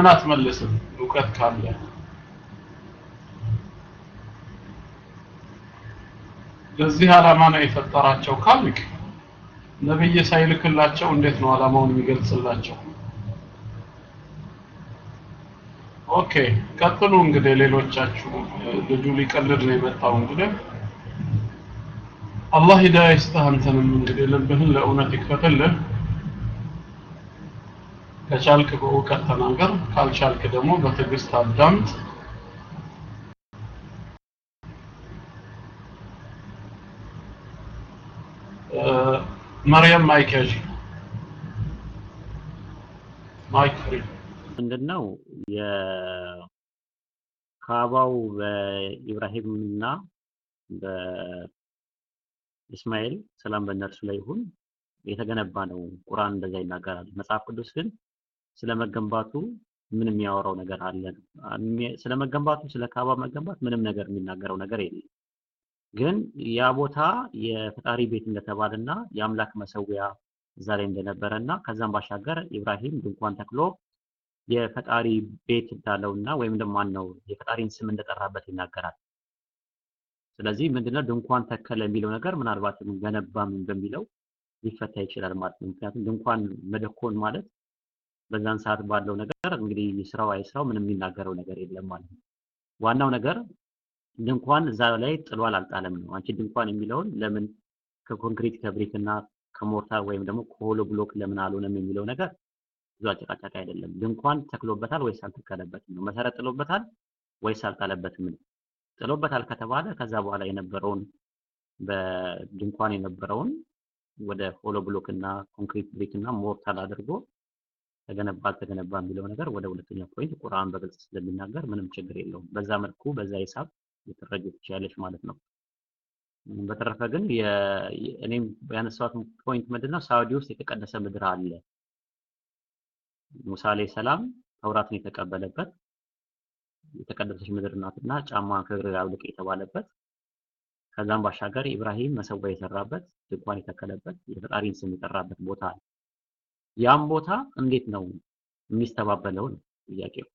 ምን አትመልስም? እውቀት ካለ። ለዚህ ዓላማ ነው የፈጠራቸው ካልክ ነብይ ሳይልክላቸው እንዴት ነው ዓላማውን የሚገልጽላቸው? OK ቀጥሉ እንግዲህ ሌሎቻችሁ። ልጁ ሊቀልድ ነው የመጣው እንግዲህ። አላህ ሂዳያ ይስጥህ አንተንም እንግዲህ ልብህን ለእውነት ይክፈትልህ ከቻልክ በእውቀት ተናገር ካልቻልክ ደግሞ በትዕግስት አዳምጥ መርየም mic ያዥ mic free ምንድነው የካባው በኢብራሂምና በእስማኤል ሰላም በእነርሱ ላይ ይሁን የተገነባ ነው። ቁርአን እንደዛ ይናገራል። መጽሐፍ ቅዱስ ግን ስለ መገንባቱ ምን የሚያወራው ነገር አለ? ስለ መገንባቱ ስለ ካባ መገንባት ምንም ነገር የሚናገረው ነገር የለም። ግን ያ ቦታ የፈጣሪ ቤት እንደተባለና የአምላክ መሰዊያ እዛ ላይ እንደነበረ እና ከዛም ባሻገር ኢብራሂም ድንኳን ተክሎ የፈጣሪ ቤት እንዳለውና ወይም ደግሞ ነው የፈጣሪን ስም እንደጠራበት ይናገራል። ስለዚህ ምንድነው ድንኳን ተከለ የሚለው ነገር ምናልባትም ገነባም በሚለው ሊፈታ ይችላል ማለት ነው። ምክንያቱም ድንኳን መደኮን ማለት በዛን ሰዓት ባለው ነገር እንግዲህ ስራው አይስራው ምንም የሚናገረው ነገር የለም ማለት ነው። ዋናው ነገር ድንኳን እዛ ላይ ጥሏል አልጣለም ነው። አንቺ ድንኳን የሚለውን ለምን ከኮንክሪት ከብሪክ እና ከሞርታር ወይም ደግሞ ከሆሎ ብሎክ ለምን አልሆነም የሚለው ነገር ብዙ አጨቃጫቂ አይደለም። ድንኳን ተክሎበታል ወይስ አልተከለበትም ነው። መሰረት ጥሎበታል ወይስ አልጣለበትም ነው። ጥሎበታል ከተባለ ከዛ በኋላ የነበረውን በድንኳን የነበረውን ወደ hollow block እና concrete brick እና mortar አድርጎ ተገነባ አልተገነባ የሚለው ነገር ወደ ሁለተኛ point ቁርአን በግልጽ ስለሚናገር ምንም ችግር የለውም። በዛ መልኩ በዛ ሂሳብ ልትረጅ ትችላለች ማለት ነው። በተረፈ ግን እኔም ያነሳሁት point ምንድነው ሳውዲ ውስጥ የተቀደሰ ምድር አለ። ሙሳ አለይሂ ሰላም ተውራትን የተቀበለበት የተቀደሰች ምድር ናትና ጫማ ከእግር አውልቅ የተባለበት ከዛም ባሻገር ኢብራሂም መሰዋ የሰራበት ድንኳን የተከለበት የፈጣሪን ስም የጠራበት ቦታ አለ። ያም ቦታ እንዴት ነው የሚስተባበለው ነው ጥያቄው።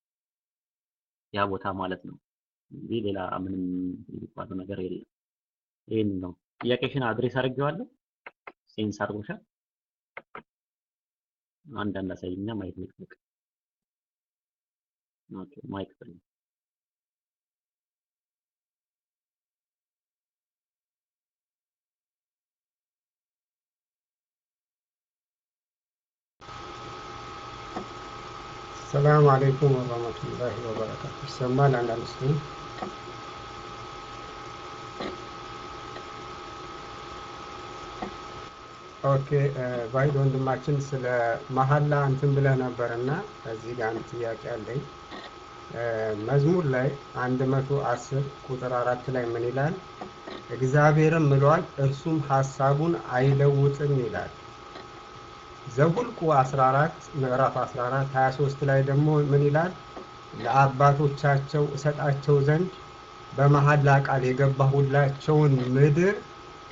ያ ቦታ ማለት ነው እንጂ ሌላ ምንም የሚባለው ነገር የለም። ይህን ነው ጥያቄሽን address አድርጌዋለሁ። ሴንስ አድርጎሻል። አንዳንድ አሳይኛ ማየት ልቅልቅ። ማይክ ፍሪ ሰላም አለይኩም ወራህመቱላሂ ወበረካቱ። ይሰማል አንዳንድ ሰው OK ባይድ ወንድማችን ስለ መሀላ እንትን ብለህ ነበር እና እዚህ ጋር አንድ ጥያቄ አለኝ። መዝሙር ላይ አንድ መቶ አስር ቁጥር አራት ላይ ምን ይላል? እግዚአብሔርም ምሏል እርሱም ሀሳቡን አይለውጥም ይላል። ዘሁልቁ 14 ምዕራፍ 14 23 ላይ ደግሞ ምን ይላል? ለአባቶቻቸው እሰጣቸው ዘንድ በመሐላ ቃል የገባሁላቸውን ምድር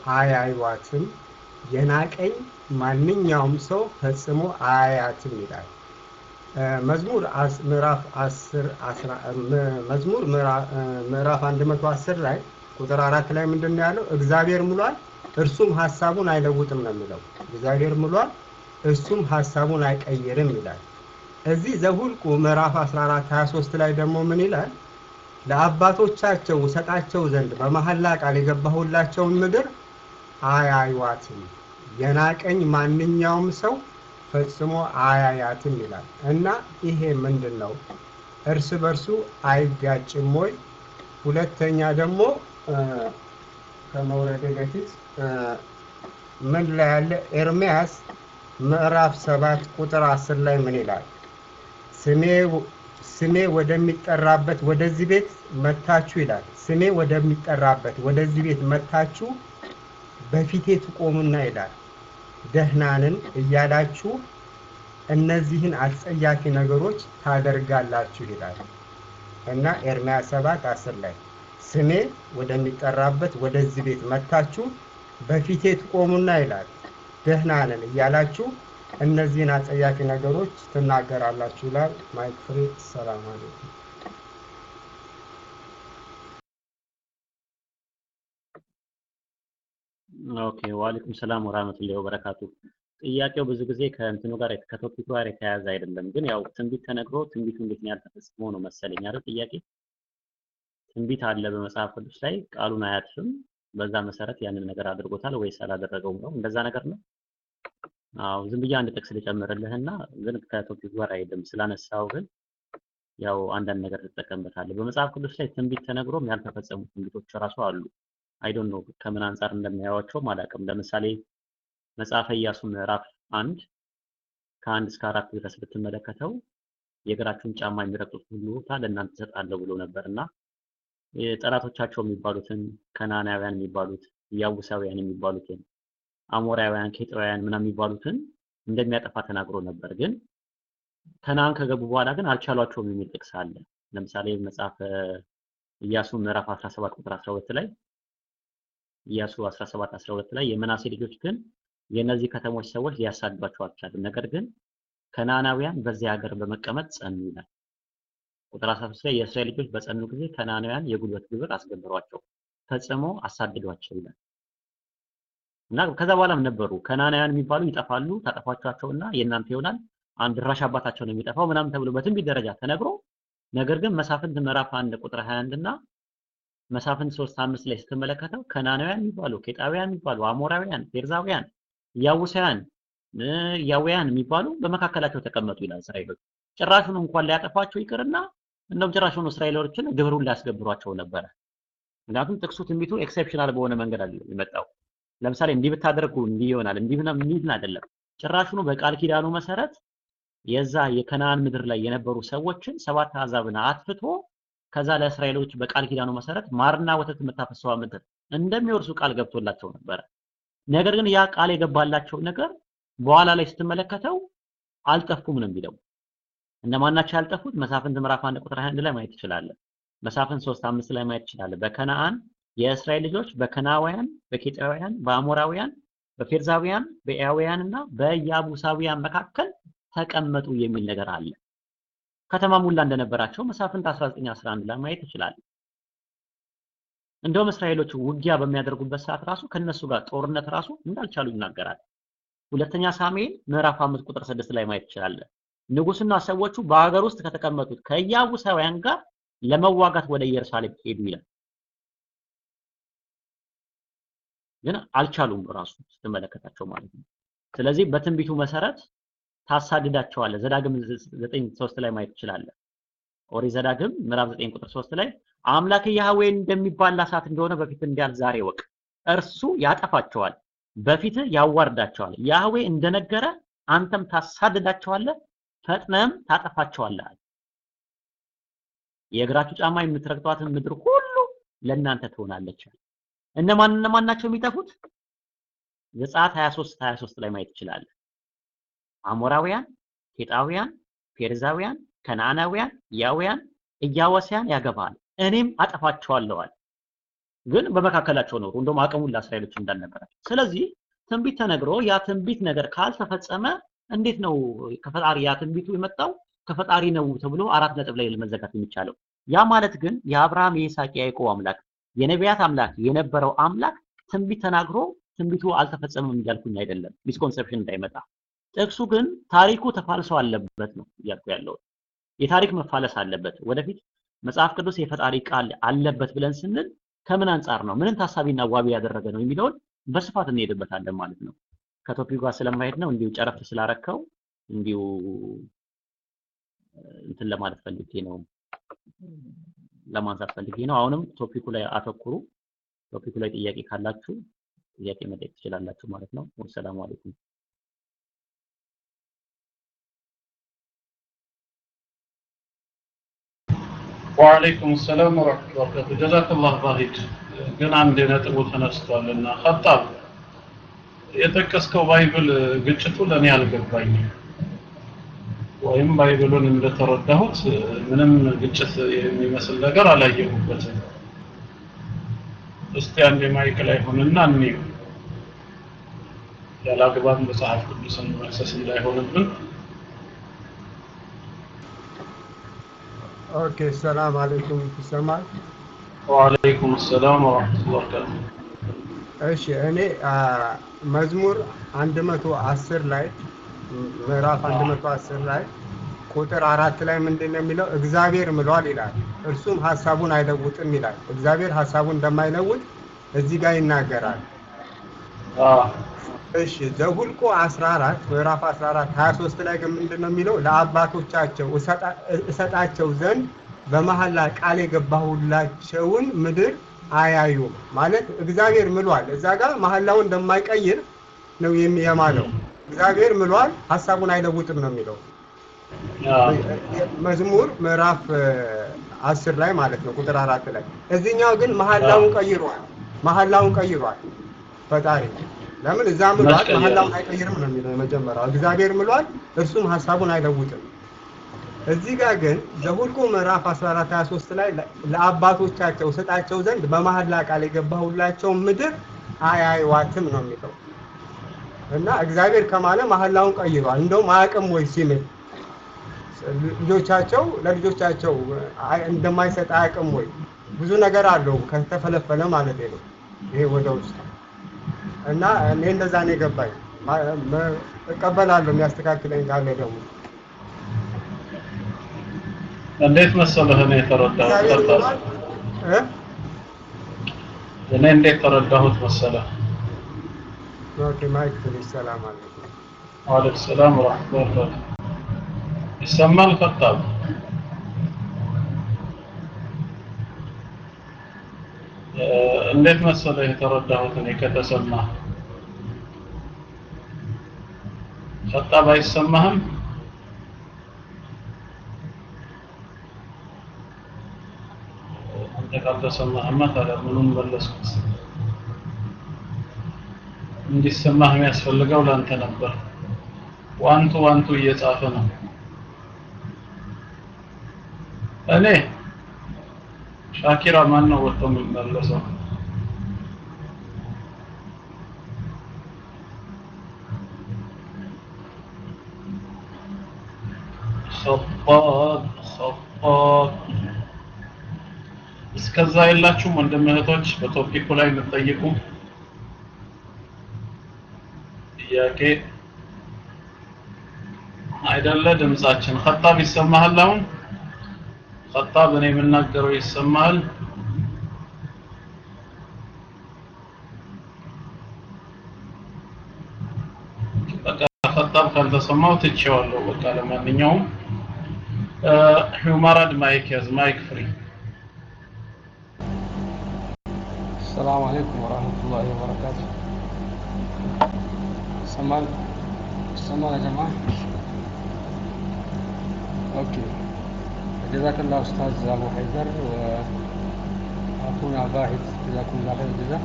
አያዩዋትም፣ የናቀኝ ማንኛውም ሰው ፈጽሞ አያያትም ይላል። መዝሙር ምዕራፍ 10 መዝሙር ምዕራፍ 110 ላይ ቁጥር አራት ላይ ምንድን ነው ያለው? እግዚአብሔር ምሏል እርሱም ሀሳቡን አይለውጥም ነው የሚለው። እግዚአብሔር ምሏል እሱም ሀሳቡን አይቀይርም ይላል። እዚህ ዘሁልቁ ምዕራፍ 14 23 ላይ ደግሞ ምን ይላል? ለአባቶቻቸው ሰጣቸው ዘንድ በመሐላ ቃል የገባሁላቸውን ምድር አያዩዋትም፣ የናቀኝ ማንኛውም ሰው ፈጽሞ አያያትም ይላል እና ይሄ ምንድን ነው? እርስ በርሱ አይጋጭም ወይ? ሁለተኛ ደግሞ ከመውረድ በፊት ምን ላይ ያለ ኤርሚያስ ምዕራፍ ሰባት ቁጥር አስር ላይ ምን ይላል? ስሜ ወደሚጠራበት ወደዚህ ቤት መታችሁ ይላል። ስሜ ወደሚጠራበት ወደዚህ ቤት መታችሁ በፊቴ ትቆሙና ይላል ደህናንን እያላችሁ እነዚህን አስጸያፊ ነገሮች ታደርጋላችሁ ይላል እና ኤርምያስ ሰባት አስር ላይ ስሜ ወደሚጠራበት ወደዚህ ቤት መታችሁ በፊቴ ትቆሙና ይላል ደህና ነን እያላችሁ እነዚህን አጸያፊ ነገሮች ትናገራላችሁ ይላል። mic free። ሰላም አለይኩም። OK ወአለይኩም ሰላም ወራህመቱላሂ ወበረካቱ። ጥያቄው ብዙ ጊዜ ከእንትኑ ጋር ከ topic ኡ ጋር የተያያዘ አይደለም፣ ግን ያው ትንቢት ተነግሮ ትንቢቱ እንዴት ያልተፈጸመው ነው መሰለኝ አይደል ጥያቄ። ትንቢት አለ በመጽሐፍ ቅዱስ ላይ ቃሉን አያጥፍም። በዛ መሰረት ያንን ነገር አድርጎታል ወይስ አላደረገውም ነው? እንደዛ ነገር ነው። አዎ ዝም ብዬ አንድ ጥቅስ ልጨምርልህና ግን ከ topic ኡ ጋር አይደለም ስላነሳው ግን ያው አንዳንድ ነገር ትጠቀምበታለህ። በመጽሐፍ ቅዱስ ላይ ትንቢት ተነግሮም ያልተፈጸሙ ትንቢቶች ራሱ አሉ። I don't know ከምን አንጻር እንደሚያዩዋቸውም አላውቅም። ለምሳሌ መጽሐፈ ኢያሱ ምዕራፍ አንድ ከአንድ እስከ አራት ድረስ ብትመለከተው የእግራችሁን ጫማ የሚረግጡት ሁሉ ቦታ ለእናንተ እሰጣለሁ ብሎ ነበር እና ጠላቶቻቸው የሚባሉትን ከናናውያን የሚባሉት ያቡሳውያን የሚባሉትን አሞራውያን፣ ኬጣውያን ምናምን የሚባሉትን እንደሚያጠፋ ተናግሮ ነበር። ግን ከነአን ከገቡ በኋላ ግን አልቻሏቸውም የሚል ጥቅስ አለ። ለምሳሌ መጽሐፈ ኢያሱ ምዕራፍ 17 ቁጥር 12 ላይ ኢያሱ 17 12 ላይ የመናሴ ልጆች ግን የእነዚህ ከተሞች ሰዎች ሊያሳድዷቸው አልቻሉም፣ ነገር ግን ከነአናውያን በዚያ ሀገር በመቀመጥ ጸኑ ይላል። ቁጥር 13 ላይ የእስራኤል ልጆች በጸኑ ጊዜ ከነአናውያን የጉልበት ግብር አስገበሯቸው፣ ፈጽሞ አሳድዷቸው ይላል። እና ከዛ በኋላም ነበሩ ከነአናውያን የሚባሉ ይጠፋሉ፣ ታጠፏቸውና የእናንተ ይሆናል፣ አንድ ድራሽ አባታቸው ነው የሚጠፋው ምናምን ተብሎ በትንቢት ደረጃ ተነግሮ ነገር ግን መሳፍንት ምዕራፍ 1 ቁጥር 21 እና መሳፍንት 3 5 ላይ ስትመለከተው ከናናውያን የሚባሉ ኬጣውያን የሚባሉ አሞራውያን፣ ፌርዛውያን፣ ያውሳውያን፣ ያውያን የሚባሉ በመካከላቸው ተቀመጡ ይላል። እስራኤሎች ጭራሹን እንኳን ሊያጠፏቸው ይቅርና እንደውም ጭራሹን እስራኤሎችን ግብሩን ሊያስገብሯቸው ነበረ። ምክንያቱም ጥቅሱ ትንቢቱ exceptional በሆነ መንገድ አይደለም የመጣው። ለምሳሌ እንዲህ ብታደርጉ እንዲህ ይሆናል እንዲህ ምናምን አይደለም። ጭራሹኑ በቃል ኪዳኑ መሰረት የዛ የከነአን ምድር ላይ የነበሩ ሰዎችን ሰባት አሕዛብን አጥፍቶ ከዛ ለእስራኤሎች በቃል ኪዳኑ መሰረት ማርና ወተት የምታፈሰዋ ምድር እንደሚወርሱ ቃል ገብቶላቸው ነበረ። ነገር ግን ያ ቃል የገባላቸው ነገር በኋላ ላይ ስትመለከተው አልጠፉም ነው የሚለው። እነማን ናቸው ያልጠፉት? መሳፍንት ምዕራፍ 1 ቁጥር 21 ላይ ማየት ትችላለህ። መሳፍንት 3 5 ላይ ማየት ትችላለህ። በከነአን የእስራኤል ልጆች በከናውያን፣ በኬጣውያን፣ በአሞራውያን፣ በፌርዛውያን፣ በኤያውያን እና በያቡሳውያን መካከል ተቀመጡ የሚል ነገር አለ። ከተማ ሙላ እንደነበራቸው መሳፍንት 19 11 ላይ ማየት ይችላል። እንደውም እስራኤሎች ውጊያ በሚያደርጉበት ሰዓት ራሱ ከነሱ ጋር ጦርነት ራሱ እንዳልቻሉ ይናገራል። ሁለተኛ ሳሙኤል ምዕራፍ 5 ቁጥር 6 ላይ ማየት ይችላል። ንጉስና ሰዎቹ በሀገር ውስጥ ከተቀመጡት ከያቡሳውያን ጋር ለመዋጋት ወደ ኢየሩሳሌም ሄዱ ይላል። ግን አልቻሉም ራሱ ስትመለከታቸው ማለት ነው። ስለዚህ በትንቢቱ መሰረት ታሳድዳቸዋለህ። ዘዳግም 9:3 ላይ ማየት ትችላለህ። ኦሪት ዘዳግም ምዕራፍ 9 ቁጥር 3 ላይ አምላክ ያህዌ እንደሚባል እሳት እንደሆነ በፊት እንዲያል ዛሬ ወቅ እርሱ ያጠፋቸዋል፣ በፊት ያዋርዳቸዋል። ያህዌ እንደነገረ አንተም ታሳድዳቸዋለህ፣ ፈጥነም ታጠፋቸዋለህ። የእግራችሁ ጫማ የምትረግጧትን ምድር ሁሉ ለእናንተ ትሆናለች። እነማን እነማን ናቸው የሚጠፉት? ዘጸአት 23 23 ላይ ማየት ትችላለህ። አሞራውያን፣ ኬጣውያን፣ ፌርዛውያን፣ ከነዓናውያን፣ ያውያን፣ ኢያዋስያን ያገባል እኔም አጠፋቸዋለዋል። ግን በመካከላቸው ኖሩ። እንደውም አቅሙን ለእስራኤሎች እንዳልነበራቸው። ስለዚህ ትንቢት ተነግሮ ያ ትንቢት ነገር ካልተፈጸመ እንዴት ነው ከፈጣሪ ያ ትንቢቱ የመጣው ከፈጣሪ ነው ተብሎ አራት ነጥብ ላይ ለመዘጋት የሚቻለው? ያ ማለት ግን የአብርሃም የይስሐቅ የያዕቆብ አምላክ የነቢያት አምላክ የነበረው አምላክ ትንቢት ተናግሮ ትንቢቱ አልተፈጸመም እያልኩኝ አይደለም፣ misconception እንዳይመጣ። ጥቅሱ ግን ታሪኩ ተፋልሶ አለበት ነው እያልኩ ያለው። የታሪክ መፋለስ አለበት። ወደፊት መጽሐፍ ቅዱስ የፈጣሪ ቃል አለበት ብለን ስንል ከምን አንጻር ነው፣ ምንን ታሳቢና ዋቢ ያደረገ ነው የሚለውን በስፋት እንሄድበታለን ማለት ነው። ከቶፒክ ጋር ስለማሄድ ነው እንዲሁ ጨረፍት ስላረከው እንዲሁ እንትን ለማለት ፈልጌ ነው ለማንሳት ፈልጌ ነው። አሁንም ቶፒኩ ላይ አተኩሩ። ቶፒኩ ላይ ጥያቄ ካላችሁ ጥያቄ መጠየቅ ትችላላችሁ ማለት ነው። ወሰላሙ አለይኩም። ወአለይኩም ሰላም ወረሕመቱላሂ ወበረካቱ። ጀዛከላህ ባሂድ። ግን አንድ ነጥቡ ተነስቷልና ኸጣብ የጠቀስከው Bible ግጭቱ ለእኔ አልገባኝም። ወይም Bible ኡን እንደተረዳሁት ምንም ግጭት የሚመስል ነገር አላየሁበትም። እስቲ አንድ mic ላይ ሆንና እንየው። ያላግባብ መጽሐፍ ቅዱስን መክሰስ እንዳይሆንብን OK ሰላም አለይኩም ይሰማል ወአለይኩም ሰላም ወራህመቱላሂ ወበረካቱ እሺ እኔ መዝሙር 110 ላይ ምዕራፍ 110 ላይ ቁጥር አራት ላይ ምንድን ነው የሚለው? እግዚአብሔር ምሏል ይላል። እርሱም ሀሳቡን አይለውጥም ይላል። እግዚአብሔር ሀሳቡን እንደማይለውጥ እዚህ ጋር ይናገራል። እሺ ዘሁልቁ 14 ምዕራፍ 14 23 ላይ ግን ምንድን ነው የሚለው? ለአባቶቻቸው እሰጣ- እሰጣቸው ዘንድ በመሐላ ቃል የገባሁላቸውን ምድር አያዩም። ማለት እግዚአብሔር ምሏል። እዛ ጋር መሐላውን እንደማይቀይር ነው የማለው። እግዚአብሔር ምሏል ሀሳቡን አይለውጥም ነው የሚለው። መዝሙር ምዕራፍ አስር ላይ ማለት ነው ቁጥር አራት ላይ። እዚህኛው ግን መሐላውን ቀይሯል መሐላውን ቀይሯል ፈጣሪ። ለምን? እዛ ምሏል መሐላውን አይቀይርም ነው የሚለው የመጀመሪያው። እግዚአብሔር ምሏል እርሱም ሀሳቡን አይለውጥም እዚህ ጋር ግን ዘሁልቁ ምዕራፍ 14 23 ላይ ለአባቶቻቸው ሰጣቸው ዘንድ በመሐላ ቃል የገባሁላቸውን ምድር አያዩዋትም ነው የሚለው። እና እግዚአብሔር ከማለ መሐላውን ቀይሯል እንደውም አያውቅም ወይ ሲምል ልጆቻቸው ለልጆቻቸው እንደማይሰጥ አያውቅም ወይ? ብዙ ነገር አለው ከተፈለፈለ ማለት ነው ይሄ ወደ ውስጥ። እና እኔ እንደዛ ነው የገባኝ። እቀበላለሁ የሚያስተካክለኝ ካለ ደግሞ እንዴት መሰለህ እኔ የተረዳሁት እግዚአብሔር ቀጥታ ብሏል እ? እኔ እንዴት ተረዳሁት መሰለህ OK mic please ሰላም አለይኩም ወአለይኩም ሰላም ወራህመቱላሂ ወበረካቱ ይሰማል ፈጣን እ፣ እንዴት መሰለህ የተረዳሁት እኔ ከተሰማ ፈጣን አይሰማህም አንተ ካልተሰማህማ ታዲያ ምኑን መለስኩት እንዲሰማህ የሚያስፈልገው ለአንተ ነበር ዋንቱ ዋንቱ እየጻፈ ነው እኔ ሻኪራ ማን ነው ወጥቶ የሚመለሰው خطاب خطاب እስከዛ የላችሁም ወንድም እህቶች በቶፒኩ ላይ የምትጠይቁ ጥያቄ አይደለ? ድምጻችን ኸጣብ ይሰማሃል አሁን? ኸጣብ እኔ የምናገረው ይሰማሃል? በቃ ኸጣብ ካልተሰማው ትቼዋለሁ። በቃ ለማንኛውም ሂውማራድ mic ያዝ። mic free السلام عليكم ورحمة الله وبركاته سمان سمان يا جماعة أوكي جزاك الله أستاذ أبو حيدر وأخونا باهت جزاكم الله خير الجزاء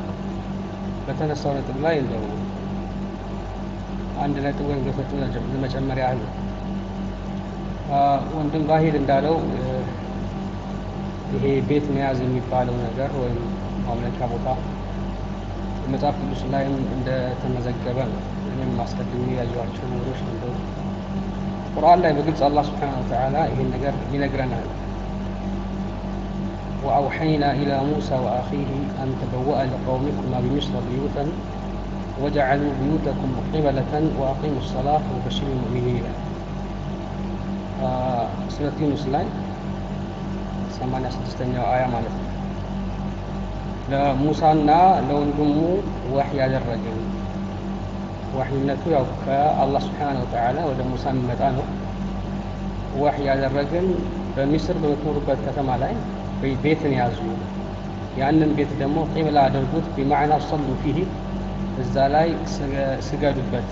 በተነሳው ነጥብ ላይ እንደው አንድ ነጥብ ወይም ሁለት ነጥብ ለመጨመር ያህል ነው። አ፣ ወንድም ባሂድ እንዳለው እ፣ ይሄ ቤት መያዝ የሚባለው ነገር ወይም ማምለኪያ ቦታ መጽሐፍ ቅዱስ ላይም እንደተመዘገበ ነው። እኔም አስቀድሜ ያየኋቸው ነገሮች ነበሩ። ቁርአን ላይ በግልጽ አላህ ስብሓነሁ ወተዓላ ይሄን ነገር ይነግረናል። وأوحينا إلى موسى وأخيه أن تبوأ لقومكما بمصر بيوتا وجعلوا بيوتكم قبلة وأقيموا الصلاة وبشر المؤمنين آه سورة يونس ላይ 86ኛው አያ ማለት ነው። ለሙሳና ለወንድሙ ዋህይ ያደረግን ዋህይነቱ ያው ከአላህ ስብሓነሁ ወተዓላ ወደ ሙሳ የሚመጣ ነው። ዋህይ ያደረግን በሚስር በምትኖሩበት ከተማ ላይ ቤትን ያዙ፣ ያንን ቤት ደግሞ ቂብላ አድርጉት፣ ቢማዕና ሰሉ ፊህ እዛ ላይ ስገ- ስገዱበት።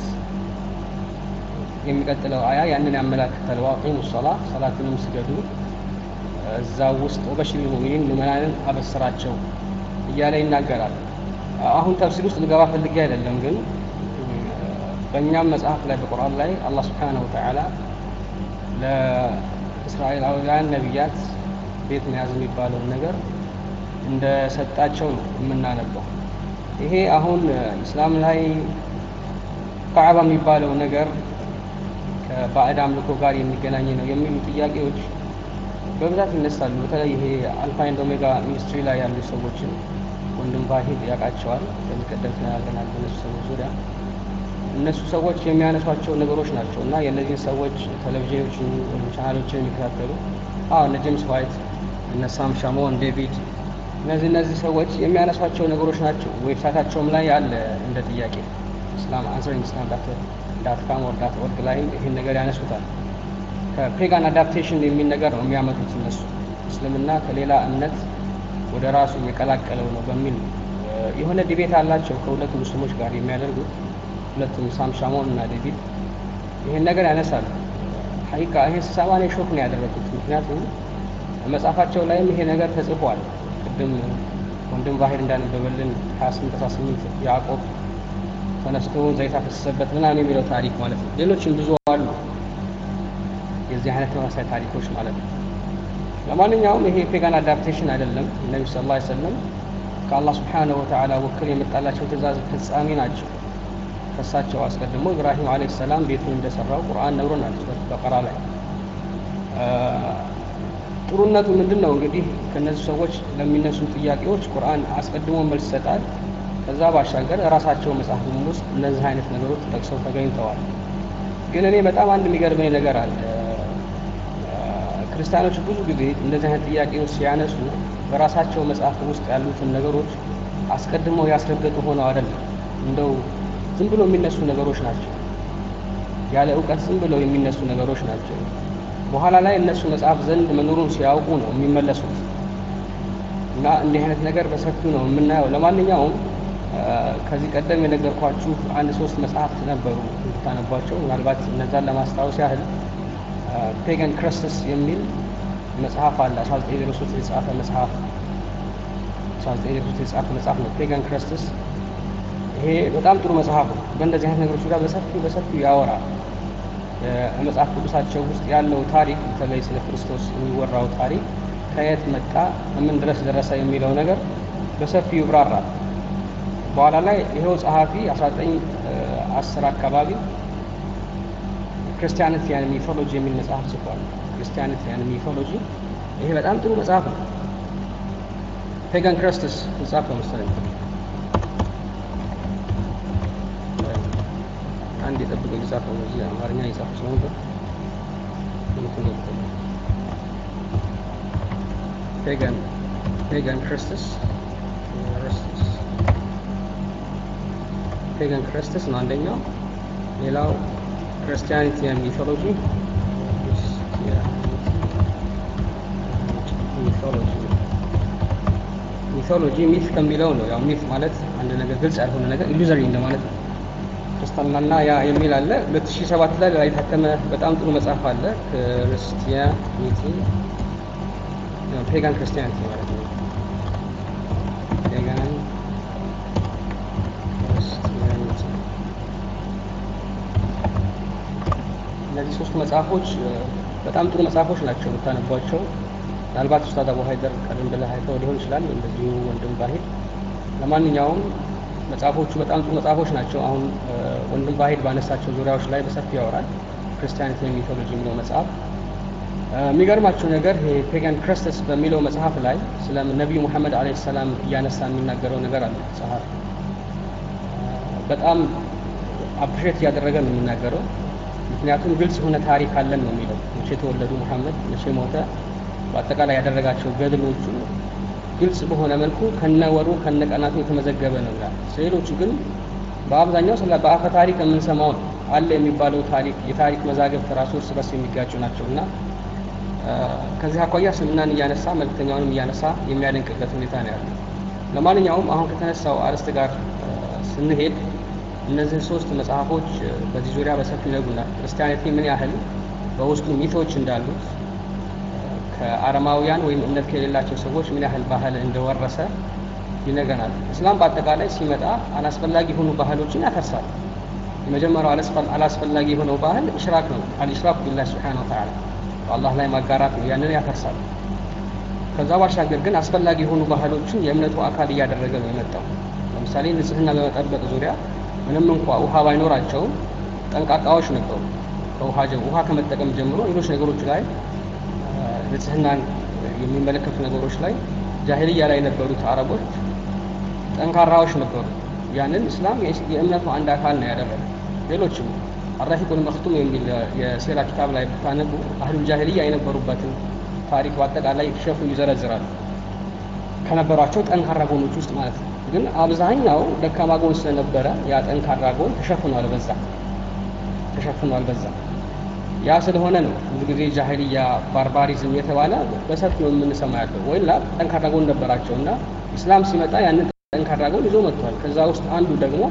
የሚቀጥለው አያ ያንን ያመላክታል። ዋቂሙ ሰላ ሰላትንም ስገዱ እዛ ውስጥ ወበሽር ሙእሚኒን ምዕመናንን አበስራቸው እያለ ይናገራል። አሁን ተፍሲር ውስጥ ልገባ ፈልጌ አይደለም፣ ግን በእኛም መጽሐፍ ላይ በቁርአን ላይ አላህ ስብሓነሁ ወተዓላ ለእስራኤላውያን ነቢያት ቤት መያዝ የሚባለውን ነገር እንደሰጣቸው ነው የምናነበው። ይሄ አሁን እስላም ላይ ካዕባ የሚባለው ነገር ከባዕድ አምልኮ ጋር የሚገናኝ ነው የሚሉ ጥያቄዎች በብዛት ይነሳሉ። በተለይ ይሄ Alpha and Omega Ministry ላይ ያሉ ሰዎችን ወንድም ባሂድ ያውቃቸዋል። ከዚህ ቀደም በእነሱ ሰዎች ዙሪያ። እነሱ ሰዎች የሚያነሷቸው ነገሮች ናቸው እና የእነዚህን ሰዎች ቴሌቪዥኖችን ወይም ቻናሎችን የሚከታተሉ እነ ጄምስ ዋይት እነ ሳም ሻሞን ዴቪድ እነዚህ እነዚህ ሰዎች የሚያነሷቸው ነገሮች ናቸው። website ኣቸውም ላይ ያለ እንደ ጥያቄ ኢስላም answering Islam dot com or dot org ላይ ይህን ነገር ያነሱታል። ከ pagan adaptation የሚል ነገር ነው የሚያመጡት እነሱ እስልምና ከሌላ እምነት ወደ ራሱ የቀላቀለው ነው በሚል የሆነ debate አላቸው ከሁለቱ ሙስሊሞች ጋር የሚያደርጉት ሁለቱም ሳም ሻሞን እና ዴቪድ ይህን ነገር ያነሳሉ። حقيقة ይሄ ስብሰባ ላይ shock ነው ያደረጉት። ምክንያቱም መጽሐፋቸው ላይም ይሄ ነገር ተጽፏል። ቅድም ወንድም ባህር እንዳነበበልን ሀያ ስምንት አስራ ስምንት ያዕቆብ ተነስቶ ዘይት አፈሰሰበት ምናምን የሚለው ታሪክ ማለት ነው። ሌሎችም ብዙ አሉ የዚህ አይነት ተመሳሳይ ታሪኮች ማለት ነው። ለማንኛውም ይሄ ፔጋን አዳፕቴሽን አይደለም። ነቢ ስ ላ ሰለም ከአላህ ስብሓነሁ ወተዓላ ወክል የመጣላቸው ትእዛዝ ፈጻሚ ናቸው። ከሳቸው አስቀድሞ ኢብራሂም ዓለይሂ ሰላም ቤቱን እንደሰራው ቁርአን ነግሮናል በቀራ ላይ። ጥሩነቱ ምንድን ነው እንግዲህ ከእነዚህ ሰዎች ለሚነሱ ጥያቄዎች ቁርአን አስቀድሞ መልስ ይሰጣል። ከዛ ባሻገር ራሳቸው መጽሐፍም ውስጥ እነዚህ አይነት ነገሮች ተጠቅሰው ተገኝተዋል። ግን እኔ በጣም አንድ የሚገርመኝ ነገር አለ። ክርስቲያኖች ብዙ ጊዜ እንደዚህ አይነት ጥያቄዎች ሲያነሱ በራሳቸው መጽሐፍ ውስጥ ያሉትን ነገሮች አስቀድመው ያስረገጡ ሆነው አይደለም። እንደው ዝም ብሎ የሚነሱ ነገሮች ናቸው። ያለ እውቀት ዝም ብለው የሚነሱ ነገሮች ናቸው። በኋላ ላይ እነሱ መጽሐፍ ዘንድ መኖሩን ሲያውቁ ነው የሚመለሱት እና እንዲህ አይነት ነገር በሰፊው ነው የምናየው። ለማንኛውም ከዚህ ቀደም የነገርኳችሁ አንድ ሶስት መጽሐፍት ነበሩ እንድታነቧቸው። ምናልባት እነዛን ለማስታወስ ያህል ፔገን ክረስተስ የሚል መጽሐፍ አለ። 1903 የተጻፈ መጽሐፍ 1903 የተጻፈ መጽሐፍ ነው ፔገን ክረስተስ። ይሄ በጣም ጥሩ መጽሐፍ ነው። በእንደዚህ አይነት ነገሮች ጋር በሰፊው በሰፊው ያወራል። መጽሐፍ ቅዱሳቸው ውስጥ ያለው ታሪክ በተለይ ስለ ክርስቶስ የሚወራው ታሪክ ከየት መጣ፣ ምን ድረስ ደረሰ የሚለው ነገር በሰፊው ይብራራል። በኋላ ላይ ይኸው ጸሐፊ 1910 አካባቢ ክርስቲያኒቲ ያን ሚቶሎጂ የሚል መጽሐፍ ጽፏል። ክርስቲያኒቲ ያን ሚቶሎጂ ይሄ በጣም ጥሩ መጽሐፍ ነው። ፔጋን ክረስትስ መጽሐፍ ነው መሰለኝ። አንድ የጠብቀው የጻፈው ነው እዚህ አማርኛ የጻፈው ስለሆነ ፔጋን ፔጋን ክርስቶስ ፔጋን ክርስቶስ ነው አንደኛው። ሌላው ኤንድ ሚቶሎጂ Mythology mythology myth ከሚለው ነው። ያው myth ማለት አንድ ነገር ግልጽ ያልሆነ ነገር illusory እንደማለት ነው። ክርስትናና ያ የሚል አለ። 2007 ላይ ላይ የታተመ በጣም ጥሩ መጽሐፍ አለ። Christianity Pagan Christianity ማለት ነው። ሶስት መጽሐፎች በጣም ጥሩ መጽሐፎች ናቸው የምታነቧቸው። ምናልባት ኡስታዝ አቡ ሀይደር ቀደም ብለህ አይተው ሊሆን ይችላል፣ እንደዚሁ ወንድም ባሂድ። ለማንኛውም መጽሐፎቹ በጣም ጥሩ መጽሐፎች ናቸው። አሁን ወንድም ባሂድ ባነሳቸው ዙሪያዎች ላይ በሰፊ ያወራል። Christianity Mythology የሚለው መጽሐፍ የሚገርማቸው ነገር ይሄ Pagan Christs በሚለው መጽሐፍ ላይ ስለ ነቢዩ ሙሐመድ عليه السلام እያነሳ የሚናገረው ነገር አለ። ጸሐፊ በጣም appreciate እያደረገ ነው የሚናገረው። ምክንያቱም ግልጽ የሆነ ታሪክ አለን ነው የሚለው። መቼ ተወለዱ ሙሐመድ፣ መቼ ሞተ፣ በአጠቃላይ ያደረጋቸው ገድሎቹ ግልጽ በሆነ መልኩ ከነወሩ ከነቀናቱ የተመዘገበ ነው ይላል። ሌሎቹ ግን በአብዛኛው ስለ በአፈ ታሪክ የምንሰማው አለ የሚባለው ታሪክ የታሪክ መዛግብት ራሱ እርስ በርስ የሚጋጩ ናቸው እና ከዚህ አኳያ እስልምናን እያነሳ መልክተኛውንም እያነሳ የሚያደንቅበት ሁኔታ ነው ያለው። ለማንኛውም አሁን ከተነሳው አርዕስት ጋር ስንሄድ እነዚህ ሶስት መጽሐፎች በዚህ ዙሪያ በሰፊው ይነግሩናል። Christianity ምን ያህል በውስጡ myth ኦች እንዳሉት ከአረማውያን ወይም እምነት ከሌላቸው ሰዎች ምን ያህል ባህል እንደወረሰ ይነገናል። እስላም በአጠቃላይ ሲመጣ አላስፈላጊ የሆኑ ባህሎችን ያፈርሳል። የመጀመሪያው አላስፈላጊ የሆነው ባህል إشراك ነው። الإشراك بالله سبحانه وتعالى በአላህ ላይ ማጋራት ነው። ያንን ያፈርሳል። ከዛ ባሻገር ግን አስፈላጊ የሆኑ ባህሎችን የእምነቱ አካል እያደረገ ነው የመጣው። ለምሳሌ ንጽህና በመጠበቅ ዙሪያ ምንም እንኳ ውሃ ባይኖራቸውም ጠንቃቃዎች ነበሩ። ከውሃ ውሃ ከመጠቀም ጀምሮ ሌሎች ነገሮች ላይ ንጽህናን የሚመለከቱ ነገሮች ላይ ጃሂልያ ላይ የነበሩት አረቦች ጠንካራዎች ነበሩ። ያንን እስላም የእምነቱ አንድ አካል ነው ያደረገ። ሌሎችም አራፊቁል መክቱም የሚል የሴራ ኪታብ ላይ ብታነቡ አህሉል ጃሂልያ የነበሩበትን ታሪክ በአጠቃላይ ሸፉ ይዘረዝራል። ከነበሯቸው ጠንካራ ጎኖች ውስጥ ማለት ነው። ግን አብዛኛው ደካማ ጎን ስለነበረ ያ ጠንካራ ጎን ተሸፍኗል፣ በዛ ተሸፍኗል፣ በዛ ያ ስለሆነ ነው ብዙ ጊዜ ጃሂልያ ባርባሪዝም የተባለ በሰፊው የምንሰማ ያለው ወይላ ጠንካራ ጎን ነበራቸው እና ኢስላም ሲመጣ ያንን ጠንካራ ጎን ይዞ መጥቷል። ከዛ ውስጥ አንዱ ደግሞ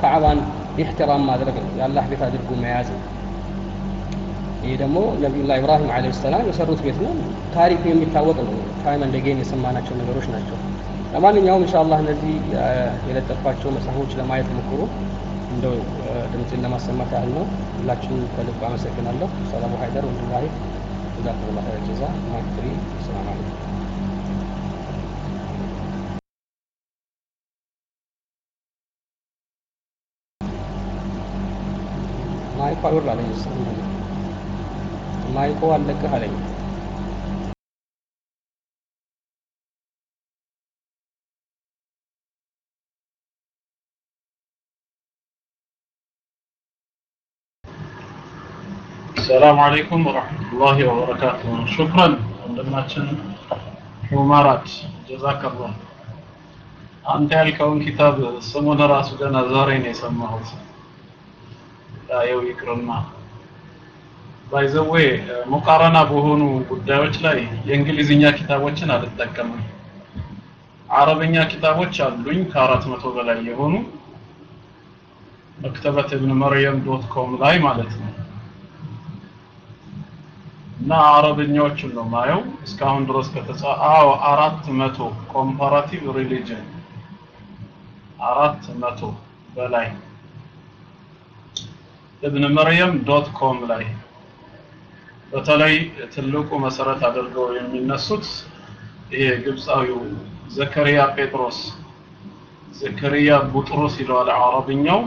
ካዕባን احترام ማድረግ ነው፣ የአላህ ቤት አድርጎ መያዝ ነው። ይህ ደግሞ ነቢዩላህ ኢብራሂም عليه السلام የሰሩት ቤት ነው። ታሪኩ የሚታወቅ ነው። time and again የሰማናቸው ነገሮች ናቸው። ለማንኛውም ኢንሻአላህ እነዚህ የለጠፏቸው መጽሐፎች ለማየት ሞክሩ። እንደው ድምፅን ለማሰማት ያህል ነው። ሁላችንም ከልብ አመሰግናለሁ። ሰላሙ ሀይደር ወንድም ዛሬ جزاكم الله خير الجزاء mic free السلام عليكم ማይኮ አልወር አለኝ ማይኮ አለቅህ አለኝ ሰላም አለይኩም ወራህመቱላሂ ወበረካቱ። ሹክራን ወንድማችን ዑመራት ጀዛከላህ። አንተ ያልከውን ኪታብ ስሙን ራሱ ገና ዛሬ ነው የሰማሁት። ያው ይቅርና by the way مقارنة በሆኑ ጉዳዮች ላይ የእንግሊዝኛ ኪታቦችን አልጠቀምም። አረብኛ ኪታቦች አሉኝ ከአራት መቶ በላይ የሆኑ مكتبة ኢብን መርየም dot com ላይ ማለት ነው። እና አረብኛዎችን ነው ማየው እስካሁን ድረስ ከተጻ አዎ አራት መቶ comparative religion አራት መቶ በላይ ኢብን መርየም dot com ላይ በተለይ ትልቁ መሰረት አድርገው የሚነሱት ይሄ ግብፃዊው ዘከሪያ ጴጥሮስ ዘከሪያ ቡጥሮስ ይለዋል አረብኛው።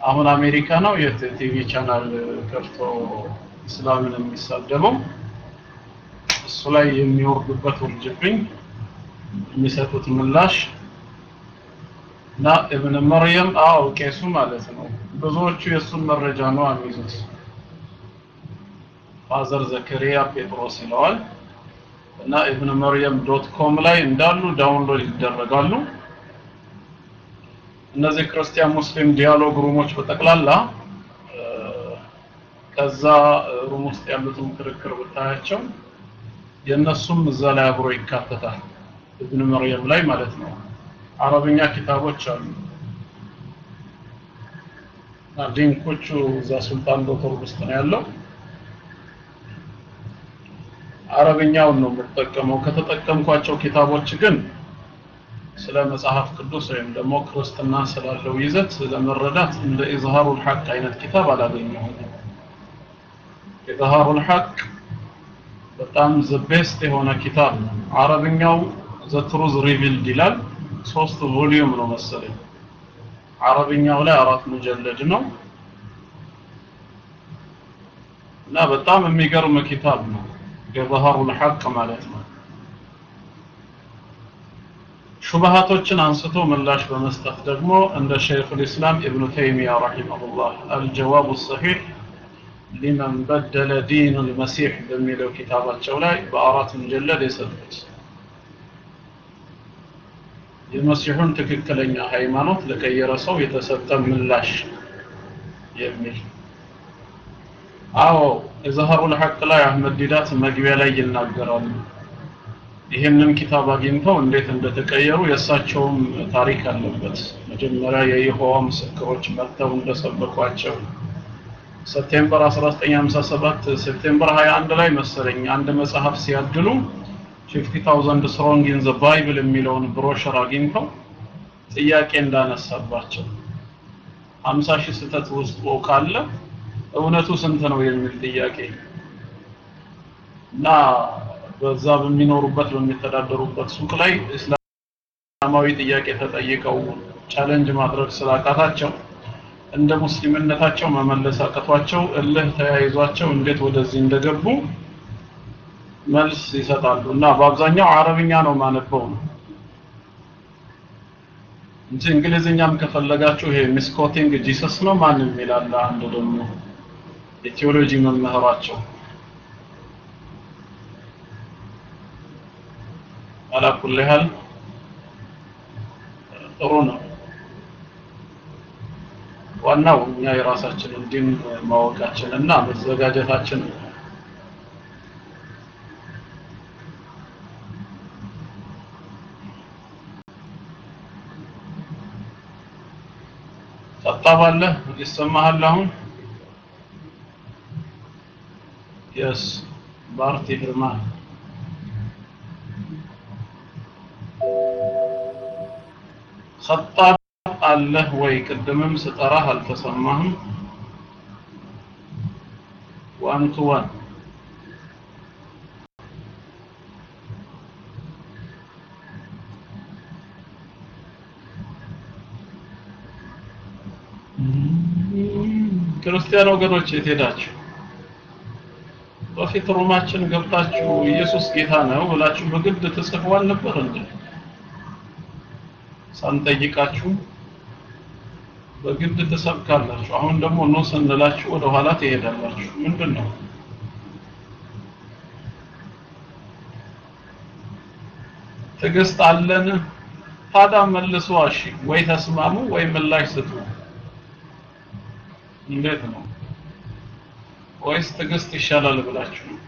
አሁን አሜሪካ ነው። የቲቪ ቻናል ከፍቶ እስላምን የሚሳደበው። እሱ ላይ የሚወርዱበት ውርጅብኝ የሚሰጡት ምላሽ እና ኢብን መርየም አዎ ቄሱ ማለት ነው። ብዙዎቹ የእሱን መረጃ ነው የሚይዙት። Father ዘከሪያ ፔትሮስ ይለዋል እና ኢብን መርየም dot com ላይ እንዳሉ download ይደረጋሉ። እነዚህ Christian Muslim dialogue room ኦች በጠቅላላ ከዛ room ውስጥ ያሉትን ክርክር ብታያቸው የእነሱም እዛ ላይ አብሮ ይካተታል። ኢብን መርየም ላይ ማለት ነው። አረብኛ ኪታቦች አሉ። ሊንኮቹ እዛ ሱልጣን ዶክተር ውስጥ ነው ያለው። አረብኛውን ነው የምጠቀመው። ከተጠቀምኳቸው ኪታቦች ግን ስለ መጽሐፍ ቅዱስ ወይም ደግሞ ክርስትና ስላለው ይዘት ለመረዳት እንደ ኢዝሃሩል ሐቅ አይነት ኪታብ አላገኘሁም إظهار الحق بتام زبست هنا كتاب. عربي أو زتروز ريفيل ديلال صوست فوليوم لو مسلي عربي أو لا عرف مجلد نو لا بتام ميقرم كتابنا إظهار الحق مالتنا شبهاتو تشن انسطو من لاش بمستخدمو عند شيخ الإسلام ابن تيمية رحمه الله. الجواب الصحيح ሊመን በደለ ዲን ልመሲሕ በሚለው ኪታባቸው ላይ በአራት ሙጀለድ የሰጡት የመሲሁን ትክክለኛ ሃይማኖት ለቀየረ ሰው የተሰጠ ምላሽ የሚል አዎ የዛሀሩል ሐቅ ላይ አህመድ ዲዳት መግቢያ ላይ ይናገራሉ። ይህንን ኪታብ አግኝተው እንዴት እንደተቀየሩ የእሳቸውም ታሪክ አለበት። መጀመሪያ የይሖዋ ምስክሮች መጥተው እንደሰበኳቸው September 1957 September 21 ላይ መሰለኝ አንድ መጽሐፍ ሲያድሉ 50000 strong in the Bible የሚለውን ብሮሸር አግኝተው ጥያቄ እንዳነሳባቸው 50 ሺህ ስህተት ውስጡ ካለ እውነቱ ስንት ነው የሚል ጥያቄ እና በዛ በሚኖሩበት በሚተዳደሩበት ሱቅ ላይ እስላማዊ ጥያቄ ተጠይቀው challenge ማድረግ ስላቃታቸው እንደ ሙስሊምነታቸው መመለስ አቅቷቸው እልህ ተያይዟቸው እንዴት ወደዚህ እንደገቡ መልስ ይሰጣሉ። እና በአብዛኛው አረብኛ ነው ማነበው ነው። እንጂ እንግሊዝኛም ከፈለጋችሁ ይሄ Misquoting Jesus ነው ማንም ይላል። አንድ ደግሞ የቴዎሎጂ መምህራቸው አላኩል ጥሩ ነው ዋናው እኛ የራሳችንን ዲን ማወቃችን እና መዘጋጀታችን ነው ጠጣባለህ ይሰማሃል አሁን የስ ባርቲ ግርማ خطاب አለህ ወይ ቅድምም ስጠራህ አልተሰማህም ዋን ቱ ዋን ክርስቲያን ወገኖች የት ሄዳችሁ? በፊት ሮማችን ገብታችሁ ኢየሱስ ጌታ ነው ብላችሁ በግድ ተጽፎ አልነበር እንዴ? ሳንጠይቃችሁ በግድ ትሰብካላችሁ። አሁን ደግሞ ኖ ስንላችሁ ወደ ኋላ ትሄዳላችሁ። ምንድን ነው? ትዕግስት አለን? ታዲያ መልሱ። እሺ ወይ ተስማሙ ወይ ምላሽ ስጡ። እንዴት ነው? ወይስ ትዕግስት ይሻላል ብላችሁ ነው?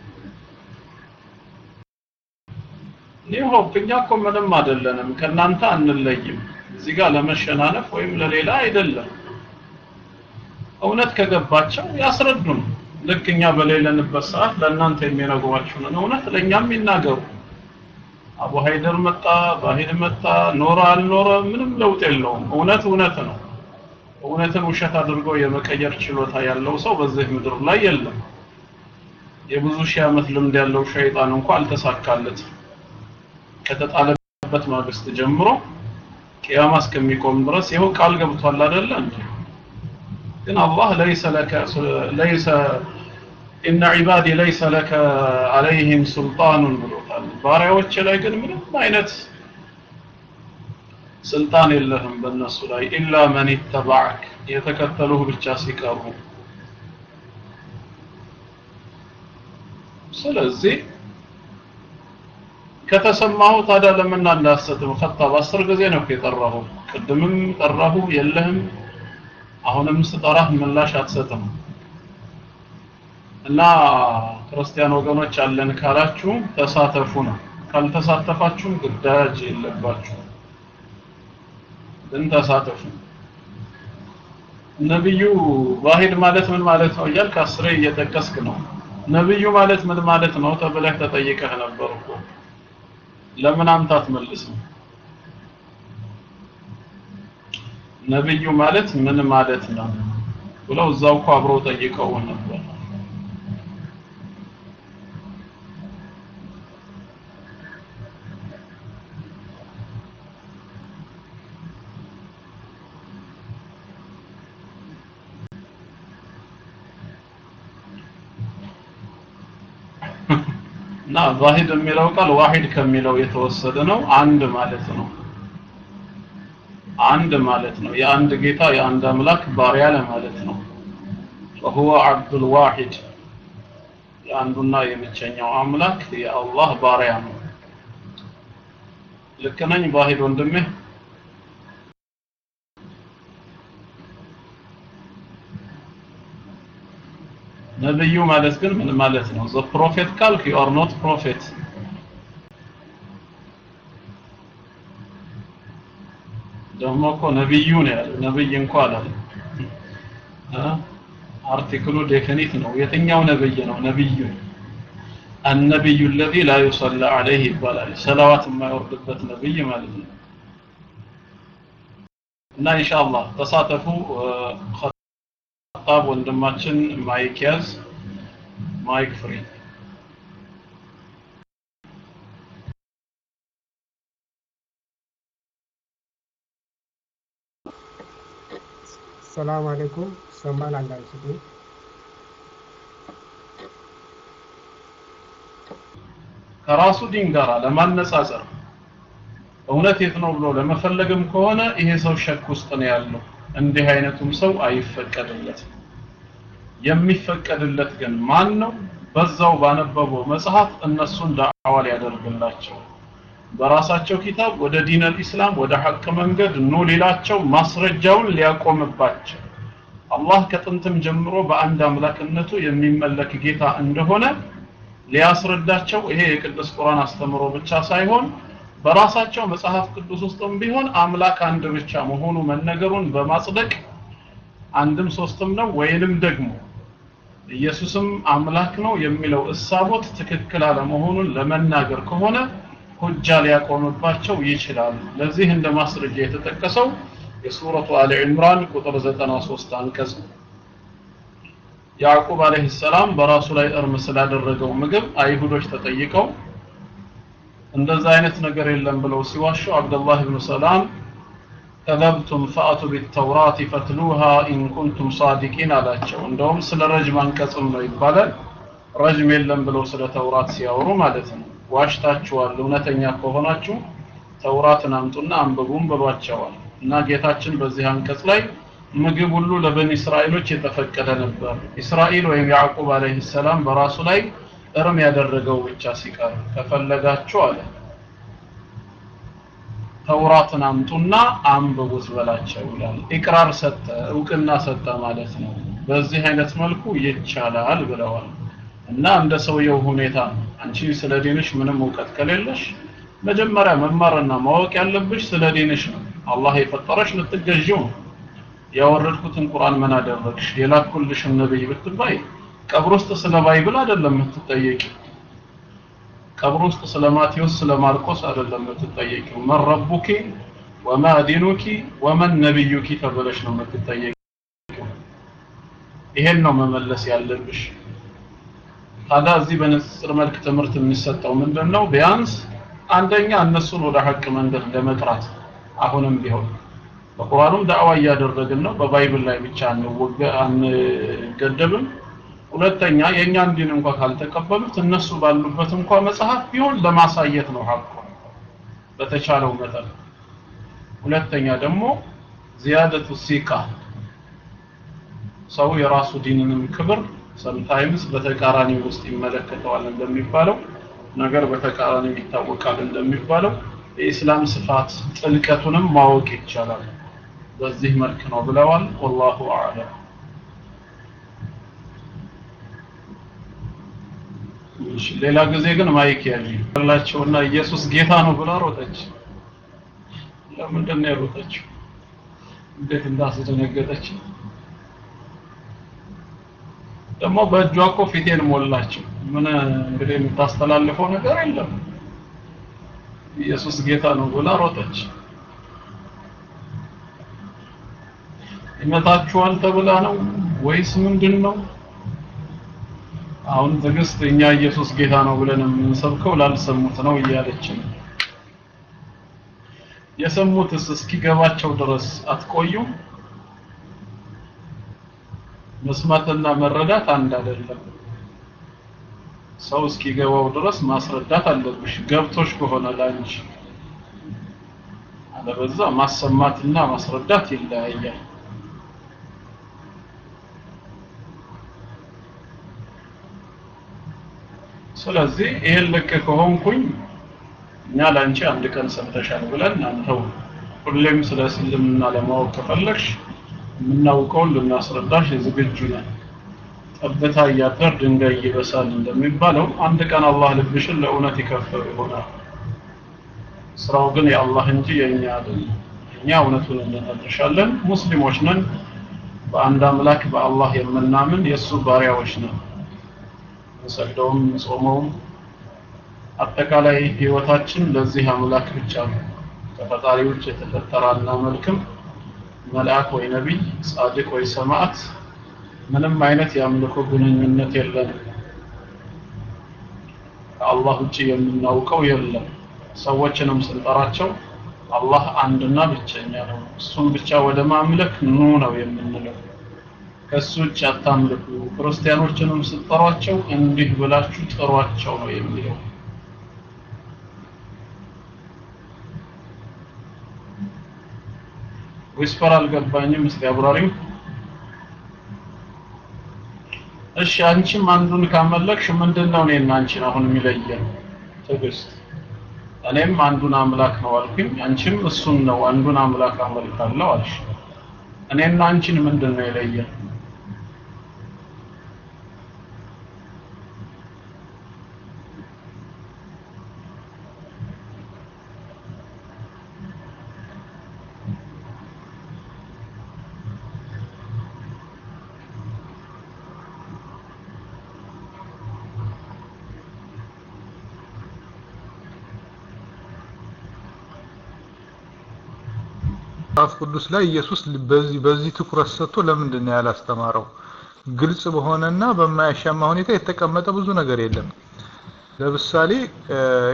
ኒሆፕ እኛ እኮ ምንም አይደለንም፣ ከእናንተ አንለይም። እዚህ ጋር ለመሸናነፍ ወይም ለሌላ አይደለም። እውነት ከገባቸው ያስረዱን። ልክ እኛ በሌለንበት ሰዓት ለእናንተ የሚነግሯችሁን እውነት ለእኛም ይናገሩ። አቡ ሀይደር መጣ፣ ባሂድ መጣ፣ ኖረ አልኖረ ምንም ለውጥ የለውም። እውነት እውነት ነው። እውነትን ውሸት አድርጎ የመቀየር ችሎታ ያለው ሰው በዚህ ምድር ላይ የለም። የብዙ ሺህ ዓመት ልምድ ያለው ሸይጣን እንኳ አልተሳካለትም። ከተጣለበት ማግስት ጀምሮ ቂያማ እስከሚቆም ድረስ ይኸው ቃል ገብቷል አይደለ እንዴ? ግን አላህ ለይሰ ለከ ለይሰ ኢነ ዒባዲ ለይሰ ለከ አለይህም ሱልጣኑን ብሎታል። ባሪያዎች ላይ ግን ምንም አይነት ስልጣን የለህም በእነሱ ላይ ኢላ መን ይተባዕክ የተከተሉህ ብቻ ሲቀሩ ስለዚህ ከተሰማሁ ታዲያ ለምን እንዳሰጥም ከጣብ አስር ጊዜ ነው የጠራሁ ቅድምም ጠራሁ የለህም። አሁንም ስጠራህ ምላሽ አትሰጥም። እና ክርስቲያን ወገኖች አለን ካላችሁ ተሳተፉ ነው። ካልተሳተፋችሁም ግዳጅ የለባችሁ። ግን ተሳተፉ። ነብዩ ዋሂድ ማለት ምን ማለት ነው እያልክ አስሬ እየጠቀስክ ነው። ነብዩ ማለት ምን ማለት ነው ተብለህ ተጠይቀህ ነበር እኮ ለምን አንተ አትመልስም? ነብዩ ማለት ምን ማለት ነው ብለው እዛው እኮ አብረው ጠይቀው ነበር እና ዛሂድ የሚለው ቃል ዋሂድ ከሚለው የተወሰደ ነው አንድ ማለት ነው አንድ ማለት ነው የአንድ ጌታ የአንድ አምላክ ባሪያ ለማለት ነው وهو عبد الواحد የአንዱና የብቸኛው አምላክ የአላህ ባሪያ ነው ልክ ነኝ ባሂድ ወንድሜ ነብዩ ማለት ግን ምን ማለት ነው ዘ ፕሮፌት ካልክ ዩ አር ኖት ፕሮፌት ደግሞ እኮ ነብዩ ነው ያለው ነብይ እንኳ አላለም አርቲክሉ ዴፊኒት ነው የትኛው ነብይ ነው ነብዩ النبي الذي لا يصلى عليه ይባላል ሰላዋት የማይወርድበት ነብይ ማለት ነው እና ኢንሻአላህ ተሳተፉ ሀሳብ ወንድማችን mic ያዝ። mic free። ሰላም አለይኩም። ይሰማል አንዳንድ ስጡኝ ከራሱ ዲን ጋር ለማነጻጸር። እውነት የት ነው ብሎ ለመፈለግም ከሆነ ይሄ ሰው ሸክ ውስጥ ነው ያለው እንዲህ አይነቱም ሰው አይፈቀድለትም የሚፈቀድለት ግን ማን ነው በዛው ባነበበው መጽሐፍ እነሱን ዳዕዋ ሊያደርግላቸው። በራሳቸው ኪታብ ወደ ዲን አልኢስላም ወደ ሐቅ መንገድ ኑ ሊላቸው ማስረጃውን ሊያቆምባቸው። አላህ ከጥንትም ጀምሮ በአንድ አምላክነቱ የሚመለክ ጌታ እንደሆነ ሊያስረዳቸው ይሄ የቅዱስ ቁርአን አስተምሮ ብቻ ሳይሆን በራሳቸው መጽሐፍ ቅዱስ ውስጥም ቢሆን አምላክ አንድ ብቻ መሆኑ መነገሩን በማጽደቅ አንድም ሶስትም ነው ወይንም ደግሞ ኢየሱስም አምላክ ነው የሚለው እሳቦት ትክክል አለመሆኑን ለመናገር ከሆነ ሁጃ ሊያቆምባቸው ይችላል። ለዚህ እንደ ማስረጃ የተጠቀሰው የሱረቱ አሊ ዕምራን ቁጥር 93 አንቀጽ ያዕቁብ عليه السلام በራሱ ላይ እርም ስላደረገው ምግብ አይሁዶች ተጠይቀው እንደዛ አይነት ነገር የለም ብለው ሲዋሹ አብደላህ ብኑ ሰላም كذبتم فأتوا بالتوراة فاتلوها إن كنتم صادقين አላቸው። እንደውም ስለ رجم አንቀጽም ነው ይባላል። رجم የለም ብለው ስለ ተውራት ሲያወሩ ማለት ነው። ዋሽታችኋል እውነተኛ ከሆናችሁ ተውራትን አምጡና አንብቡም ብሏቸዋል። እና ጌታችን በዚህ አንቀጽ ላይ ምግብ ሁሉ ለበኒ እስራኤሎች የተፈቀደ ነበር። እስራኤል ወይም ያዕቁብ አለይሂ ሰላም በራሱ ላይ እርም ያደረገው ብቻ ሲቀር ከፈለጋችሁ አለ። ተውራትን አምጡና አንብቡት በላቸው ይላል። ኢቅራር ሰጠ እውቅና ሰጠ ማለት ነው። በዚህ አይነት መልኩ ይቻላል ብለዋል። እና እንደ ሰውየው ሁኔታ አንቺ ስለ ዲንሽ ምንም እውቀት ከሌለሽ መጀመሪያ መማርና ማወቅ ያለብሽ ስለ ዲንሽ ነው። አላህ የፈጠረሽ ልትገዢው ነው። ያወረድኩትን ቁርአን ምን አደረግሽ? የላኩልሽን ነብይ ብትባይ ቀብር ውስጥ ስለ Bible አይደለም የምትጠየቂ ቀብር ውስጥ ስለ ማቴዎስ ስለ ማርቆስ አይደለም የምትጠየቂው? من ربك وما دينك ومن نبيك ተብለሽ ነው የምትጠየቂው? ይሄን ነው መመለስ ያለብሽ። ታዲያ እዚህ በንጽጽር መልክ ትምህርት የሚሰጠው ምንድን ነው ቢያንስ አንደኛ እነሱን ወደ ሐቅ መንገድ ለመጥራት አሁንም ቢሆን በቁርአኑም ዳዕዋ እያደረግን ነው። በባይብል ላይ ብቻ አንገደብም ሁለተኛ የእኛን ዲን እንኳ ካልተቀበሉት እነሱ ባሉበት እንኳ መጽሐፍ ቢሆን ለማሳየት ነው ሐቁ። በተቻለው መጠን። ሁለተኛ ደግሞ زيادة ثقة። ሰው የራሱ ዲንንም ክብር sometimes በተቃራኒ ውስጥ ይመለከተዋል እንደሚባለው ነገር በተቃራኒ ይታወቃል እንደሚባለው የኢስላም ስፋት ጥልቀቱንም ማወቅ ይቻላል። በዚህ መልክ ነው ብለዋል። والله أعلم ሌላ ጊዜ ግን mic ያዥ ያላቸውና ኢየሱስ ጌታ ነው ብላ ሮጠች። ለምንድን ነው የሮጠችው እንዴት እንዳስደነገጠች። ደግሞ በእጇ እኮ ፊቴን ሞላቸው ምን እንግዲህ የምታስተላልፈው ነገር የለም። ኢየሱስ ጌታ ነው ብላ ሮጠች። ይመታችኋል ተብላ ነው ወይስ ምንድን ነው አሁን ትዕግስት እኛ ኢየሱስ ጌታ ነው ብለን የምንሰብከው ላልሰሙት ነው እያለች ነው የሰሙትስ እስኪገባቸው ድረስ አትቆዩም? መስማትና መረዳት አንድ አይደለም። ሰው እስኪገባው ድረስ ማስረዳት አለብሽ። ገብቶሽ ከሆነ ላንቺ። አለበዛ ማሰማትና ማስረዳት ይለያያል ስለዚህ ይሄን ልክ ከሆንኩኝ እኛ ላንቺ አንድ ቀን ሰምተሻል ብለን አንተው ሁሌም ስለ እስልምና ለማወቅ ከፈለግሽ የምናውቀውን ልናስረዳሽ ዝግጁ ነን። ጠብታ እያደር ድንጋይ ይበሳል እንደሚባለው አንድ ቀን አላህ ልብሽን ለእውነት ይከፍተው ይሆናል። ስራው ግን የአላህ እንጂ የእኛ አይደለም። እኛ እውነቱን እንነግርሻለን ሙስሊሞች ነን። በአንድ አምላክ በአላህ የምናምን የእሱ ባሪያዎች ነን እንሰግደውም ጾመውም አጠቃላይ ህይወታችን ለዚህ አምላክ ብቻ ነው። ከፈጣሪ ውጭ የተፈጠረ አናመልክም መልአክ ወይ ነቢይ ጻድቅ ወይ ሰማዕት ምንም አይነት የአምልኮ ግንኙነት የለንም ከአላህ ውጭ የምናውቀው የለም። ሰዎችንም ስንጠራቸው አላህ አንድና ብቸኛ ነው። እሱን ብቻ ወደ ማምለክ ኑ ነው የምንለው ከሱ ውጭ አታምልኩ። ክርስቲያኖችንም ስትጠሯቸው እንዲህ ብላችሁ ጥሯቸው ነው የሚለው። whisper አልገባኝም። እስቲ አብራሪው። እሺ አንቺም አንዱን ካመለክሽ ምንድነው እኔና አንቺን አሁን የሚለየን ትዕግስት? እኔም አንዱን አምላክ ነው አልኩኝ አንቺም እሱን ነው አንዱን አምላክ አመልካለሁ አልሽ። እኔና አንቺን ምንድነው የለየን መጽሐፍ ቅዱስ ላይ ኢየሱስ በዚህ ትኩረት ሰጥቶ ለምንድን ነው ያላስተማረው? ግልጽ በሆነና በማያሻማ ሁኔታ የተቀመጠ ብዙ ነገር የለም። ለምሳሌ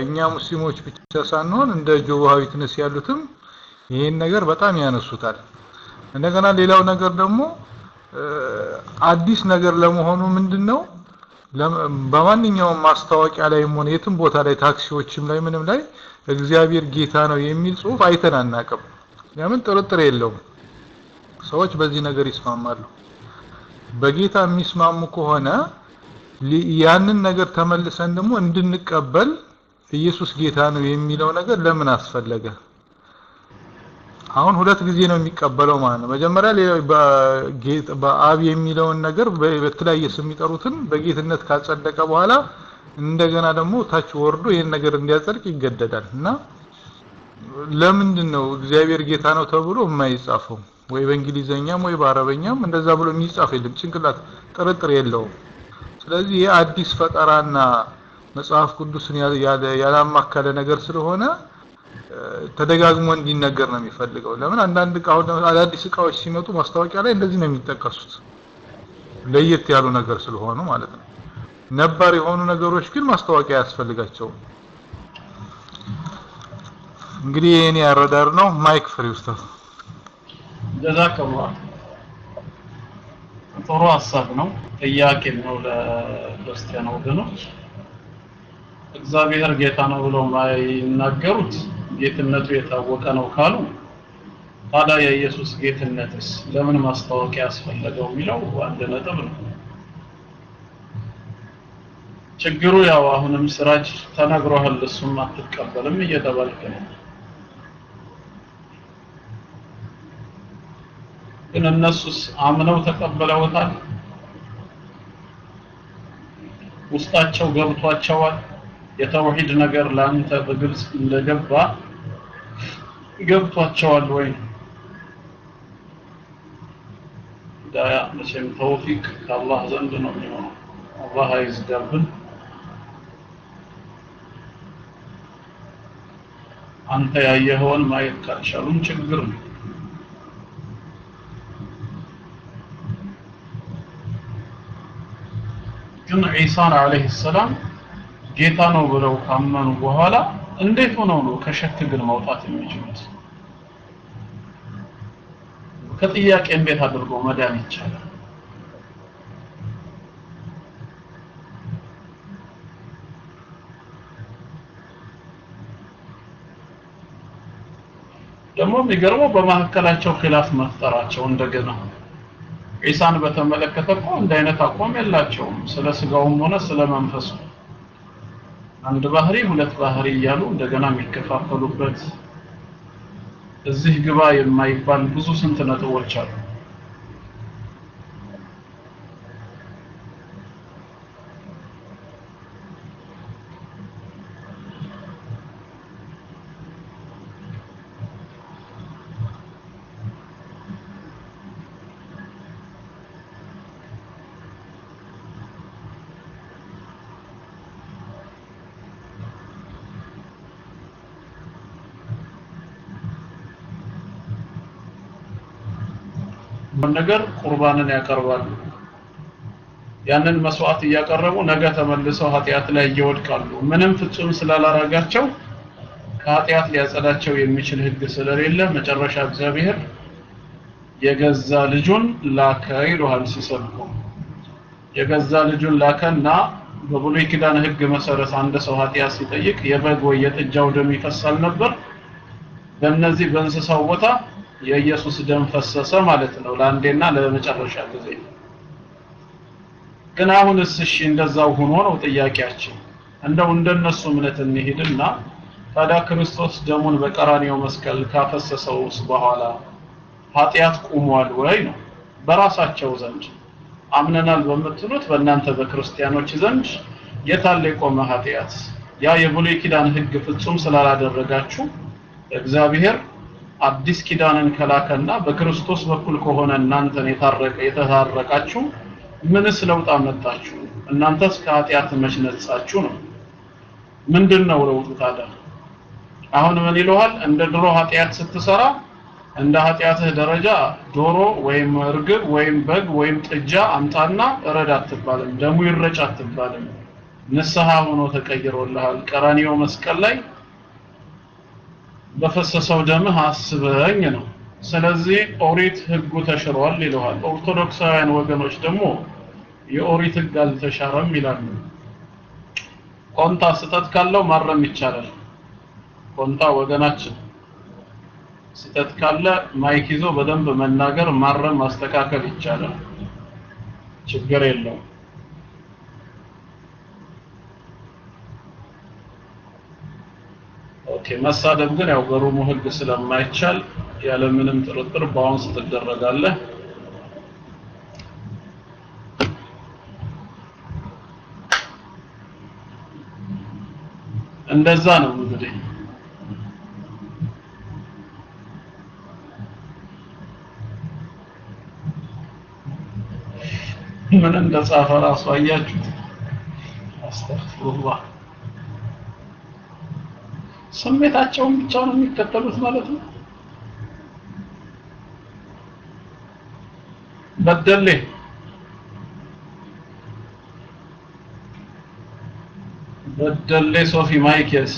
እኛ ሙስሊሞች ብቻ ሳንሆን እንደ ጆሆዋ ዊትነስ ያሉትም ይህን ነገር በጣም ያነሱታል። እንደገና ሌላው ነገር ደግሞ አዲስ ነገር ለመሆኑ ምንድነው በማንኛውም ማስታወቂያ ላይም ሆነ የትም ቦታ ላይ ታክሲዎችም ላይ ምንም ላይ እግዚአብሔር ጌታ ነው የሚል ጽሁፍ አይተን አናቅም። ለምን ጥርጥር የለውም። ሰዎች በዚህ ነገር ይስማማሉ። በጌታ የሚስማሙ ከሆነ ያንን ነገር ተመልሰን ደግሞ እንድንቀበል ኢየሱስ ጌታ ነው የሚለው ነገር ለምን አስፈለገ? አሁን ሁለት ጊዜ ነው የሚቀበለው ማለት ነው። መጀመሪያ በአብ የሚለውን ነገር በተለያየ ስም የሚጠሩትን በጌትነት ካጸደቀ በኋላ እንደገና ደግሞ ታች ወርዶ ይህን ነገር እንዲያጸድቅ ይገደዳል እና ለምንድን ነው እግዚአብሔር ጌታ ነው ተብሎ የማይጻፈው? ወይ በእንግሊዘኛም ወይ በአረበኛም እንደዛ ብሎ የሚጻፍ የለም። ጭንቅላት ጥርጥር የለውም። ስለዚህ ይህ አዲስ ፈጠራና መጽሐፍ ቅዱስን ያላማከለ ነገር ስለሆነ ተደጋግሞ እንዲነገር ነው የሚፈልገው። ለምን አንዳንድ አዳዲስ እቃዎች ሲመጡ ማስታወቂያ ላይ እንደዚህ ነው የሚጠቀሱት፣ ለየት ያሉ ነገር ስለሆኑ ማለት ነው። ነባር የሆኑ ነገሮች ግን ማስታወቂያ አያስፈልጋቸውም። እንግዲህ የኔ አረዳድ ነው። mic free ኡስታዝ። جزاك الله ጥሩ ሀሳብ ነው፣ ጥያቄም ነው ለክርስቲያን ወገኖች። እግዚአብሔር ጌታ ነው ብለው ማይናገሩት ጌትነቱ የታወቀ ነው ካሉ ታዲያ የኢየሱስ ጌትነትስ ለምን ማስታወቂያ ያስፈለገው የሚለው አንድ ነጥብ ነው። ችግሩ ያው አሁንም ስራጅ ተነግሮሃል፣ እሱም አትቀበልም እየተባልክ ነው። ግን እነሱስ አምነው ተቀበለውታል? ውስጣቸው ገብቷቸዋል? የተውሂድ ነገር ለአንተ በግልጽ እንደገባ ገብቷቸዋል ወይ? ሂዳያ መቼም ተውፊቅ ከአላህ ዘንድ ነው የሚሆነው። አላህ አይዝጋብን። አንተ ያየኸውን ማየት ካልቻሉም ችግር ነው። ግን ዒሳን አለይሂ ሰላም ጌታ ነው ብለው ካመኑ በኋላ እንዴት ሆነው ነው ከሸክ ግን መውጣት የሚችሉት? ከጥያቄ እንዴት አድርጎ መዳን ይቻላል? ደግሞ የሚገርመው በመካከላቸው ኺላፍ መፍጠራቸው እንደገና ዒሳን በተመለከተ እኮ እንደ አይነት አቋም የላቸውም። ስለ ስጋውም ሆነ ስለ መንፈሱ አንድ ባህሪ ሁለት ባህሪ እያሉ እንደገና የሚከፋፈሉበት እዚህ ግባ የማይባል ብዙ ስንት ነጥቦች አሉ ነገር ቁርባንን ያቀርባሉ። ያንን መስዋዕት እያቀረቡ ነገ ተመልሰው ኃጢአት ላይ ይወድቃሉ። ምንም ፍጹም ስላላረጋቸው ከኃጢአት ሊያጸዳቸው የሚችል ህግ ስለሌለ መጨረሻ እግዚአብሔር የገዛ ልጁን ላከ ይሉሃል ሲሰብኩ። የገዛ ልጁን ላከና በብሉይ ኪዳን ህግ መሰረት አንድ ሰው ኃጢአት ሲጠይቅ የበግ ወይ የጥጃው ደም ይፈሳል ነበር በእነዚህ በእንስሳው ቦታ የኢየሱስ ደም ፈሰሰ ማለት ነው ለአንዴና ለመጨረሻ ጊዜ። ግን አሁንስ እሺ እንደዛው ሆኖ ነው ጥያቄያችን። እንደው እንደነሱ እምነት እንሂድና ታዲያ ክርስቶስ ደሙን በቀራኒው መስቀል ካፈሰሰውስ በኋላ ኃጢአት ቁሟል ወይ ነው? በራሳቸው ዘንድ አምነናል በምትሉት በእናንተ በክርስቲያኖች ዘንድ የታለ የቆመ ኃጢአት? ያ የብሉይ ኪዳን ህግ ፍጹም ስላላደረጋችሁ እግዚአብሔር አዲስ ኪዳንን ከላከና በክርስቶስ በኩል ከሆነ እናንተን የታረቀ የተታረቃችሁ ምንስ ለውጥ አመጣችሁ? እናንተስ ከኃጢአት መች ነጻችሁ ነው? ምንድነው ለውጡ ታዲያ? አሁን ምን ይለዋል? እንደ ድሮ ኃጢአት ስትሰራ እንደ ኃጢአትህ ደረጃ ዶሮ ወይም እርግብ ወይም በግ ወይም ጥጃ አምጣና እረድ አትባልም። ደሙ ይረጭ አትባልም። ንስሐ ሆኖ ተቀይሮልሃል። ቀራኒዮ መስቀል ላይ በፈሰሰው ደምህ አስበኝ ነው። ስለዚህ ኦሪት ህጉ ተሽሯል ይለዋል። ኦርቶዶክሳውያን ወገኖች ደግሞ የኦሪት ህግ አልተሻረም ይላሉ። ቆንታ ስተት ካለው ማረም ይቻላል። ቆንታ ወገናችን ስተት ካለ mic ይዞ በደንብ መናገር ማረም ማስተካከል ይቻላል። ችግር የለውም okay መሳደብ ግን ያው በ room ኡ ህግ ስለማይቻል ያለምንም ጥርጥር bounce ትደረጋለህ። እንደዛ ነው እንግዲህ። ምን እንደጻፈ ራሱ አያችሁት? አስተግፍሩላህ ስሜታቸውን ብቻ ነው የሚከተሉት ማለት ነው በደሌ በደሌ ሶፊ ማይኬስ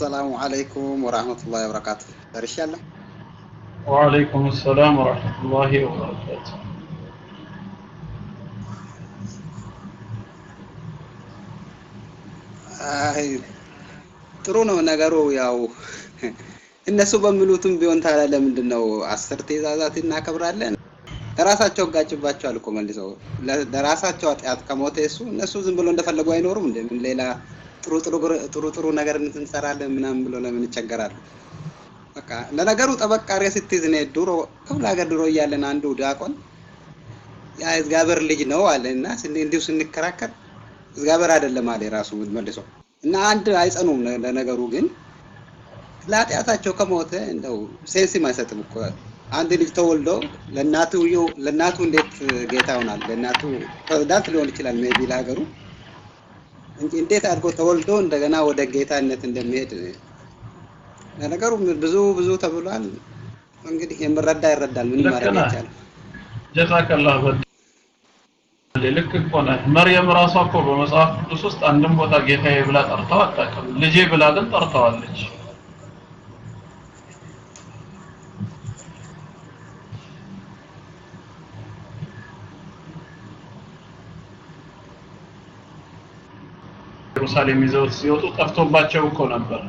አሰላሙ አለይኩም ወራህመቱላሂ ወበረካቱ። ደርሻለሁ። ወአለይኩም ሰላም ወራህመቱላሂ ወበረካቱ። አይ ጥሩ ነው ነገሩ። ያው እነሱ በሚሉትም ቢሆን ታዲያ ለምንድን ነው አስር ትእዛዛት እናከብራለን? ለራሳቸው ጋጭባቸዋል እኮ መልሰው ለራሳቸው ኃጢአት ከሞተ እሱ እነሱ ዝም ብሎ እንደፈለጉ አይኖሩም። እንደምን ሌላ ጥሩ ጥሩ ጥሩ ነገር እንሰራለን ምናምን ብሎ ለምን ይቸገራሉ? በቃ ለነገሩ አድርገህ ስትይዝ እኔ ድሮ ክፍለ ሀገር ድሮ እያለን አንዱ ዲያቆን ያ እግዚአብሔር ልጅ ነው አለ እና እንዲሁ ስንከራከር እግዚአብሔር አይደለም አለ ራሱ መልሶ እና አንድ አይጸኑም። ለነገሩ ግን ለኃጢአታቸው ከሞተ እንደው ሴንስም አይሰጥም እኮ አንድ ልጅ ተወልዶ ለእናቱ ለእናቱ እንዴት ጌታ ይሆናል? ለእናቱ ፕሬዝዳንት ሊሆን ይችላል maybe ለሀገሩ እንዴት አድርጎ ተወልዶ እንደገና ወደ ጌታነት እንደሚሄድ ለነገሩ ብዙ ብዙ ተብሏል። እንግዲህ የሚረዳ ይረዳል። ምን ማድረግ ይቻላል? جزاك الله ልክ እኮ ነህ። መርየም ራሷ እኮ በመጽሐፍ ቅዱስ ውስጥ አንድም ቦታ ጌታዬ ብላ ጠርተው አታውቅም። ልጄ ብላ ግን ጠርተዋለች። ኢየሩሳሌም ይዘውት ሲወጡ ጠፍቶባቸው እኮ ነበር።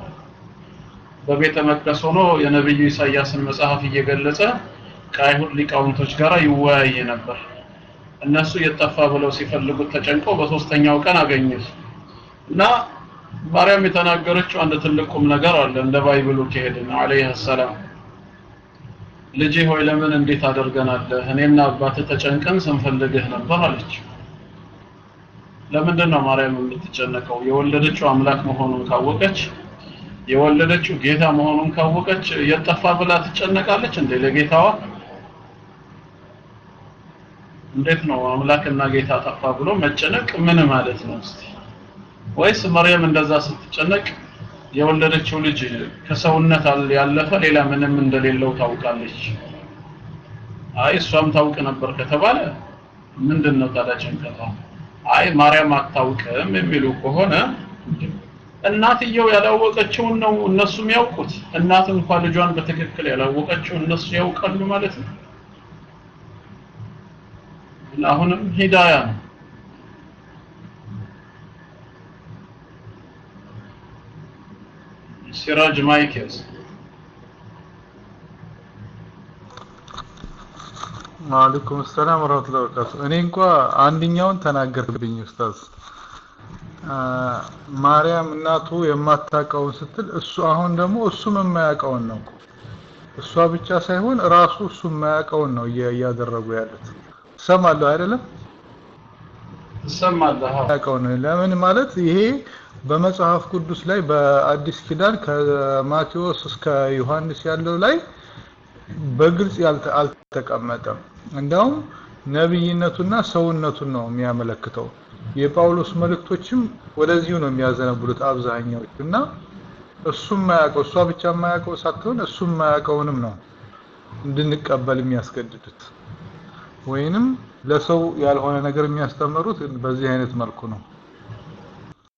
በቤተ መቅደስ ሆኖ የነብዩ ኢሳያስን መጽሐፍ እየገለጸ ከአይሁድ ሊቃውንቶች ጋር ይወያይ ነበር። እነሱ የጠፋ ብለው ሲፈልጉት ተጨንቀው በሶስተኛው ቀን አገኙት እና ማርያም የተናገረችው አንድ ትልቅ ቁም ነገር አለ። እንደ ባይብሉ ከሄድን አለይሂ ሰላም ልጄ ሆይ ለምን እንዴት አደርገናለህ? እኔና አባትህ ተጨንቀን ስንፈልግህ ነበር አለች። ለምንድን ነው ማርያም የምትጨነቀው? የወለደችው አምላክ መሆኑን ካወቀች የወለደችው ጌታ መሆኑን ካወቀች የጠፋ ብላ ትጨነቃለች እንዴ ለጌታዋ? እንዴት ነው አምላክና ጌታ ጠፋ ብሎ መጨነቅ ምን ማለት ነው እስቲ? ወይስ መርየም እንደዛ ስትጨነቅ የወለደችው ልጅ ከሰውነት ያለፈ ሌላ ምንም እንደሌለው ታውቃለች። አይ እሷም ታውቅ ነበር ከተባለ ምንድን ነው ታዲያ ጭንቀቷ? አይ ማርያም አታውቅም የሚሉ ከሆነ እናትየው ያላወቀችውን ነው እነሱ የሚያውቁት። እናት እንኳን ልጇን በትክክል ያላወቀችው እነሱ ያውቃሉ ማለት ነው። አሁንም هداية ነው። ሲራጅ mic ያዝ ወአለይኩም ሰላም ወራህመቱላሂ ወበረካቱ። እኔ እንኳ አንድኛውን ተናገርብኝ ኡስታዝ። ማርያም እናቱ የማታውቀውን ስትል እሱ አሁን ደግሞ እሱም የማያውቀውን ነው። እሷ ብቻ ሳይሆን ራሱ እሱ የማያውቀውን ነው እያ- እያደረጉ ያሉት። ትሰማለህ አይደለም? ትሰማለህ? አዎ። ያውቀው ነው። ለምን ማለት ይሄ በመጽሐፍ ቅዱስ ላይ በአዲስ ኪዳን ከማቴዎስ እስከ ዮሐንስ ያለው ላይ በግልጽ አልተቀመጠም። እንዲያውም ነብይነቱና ሰውነቱን ነው የሚያመለክተው። የጳውሎስ መልእክቶችም ወደዚሁ ነው የሚያዘነብሉት አብዛኛዎቹ እና እሱም የማያውቀው እሷ ብቻ የማያውቀው ሳትሆን እሱም የማያውቀውንም ነው እንድንቀበል የሚያስገድዱት ወይንም ለሰው ያልሆነ ነገር የሚያስተምሩት በዚህ አይነት መልኩ ነው።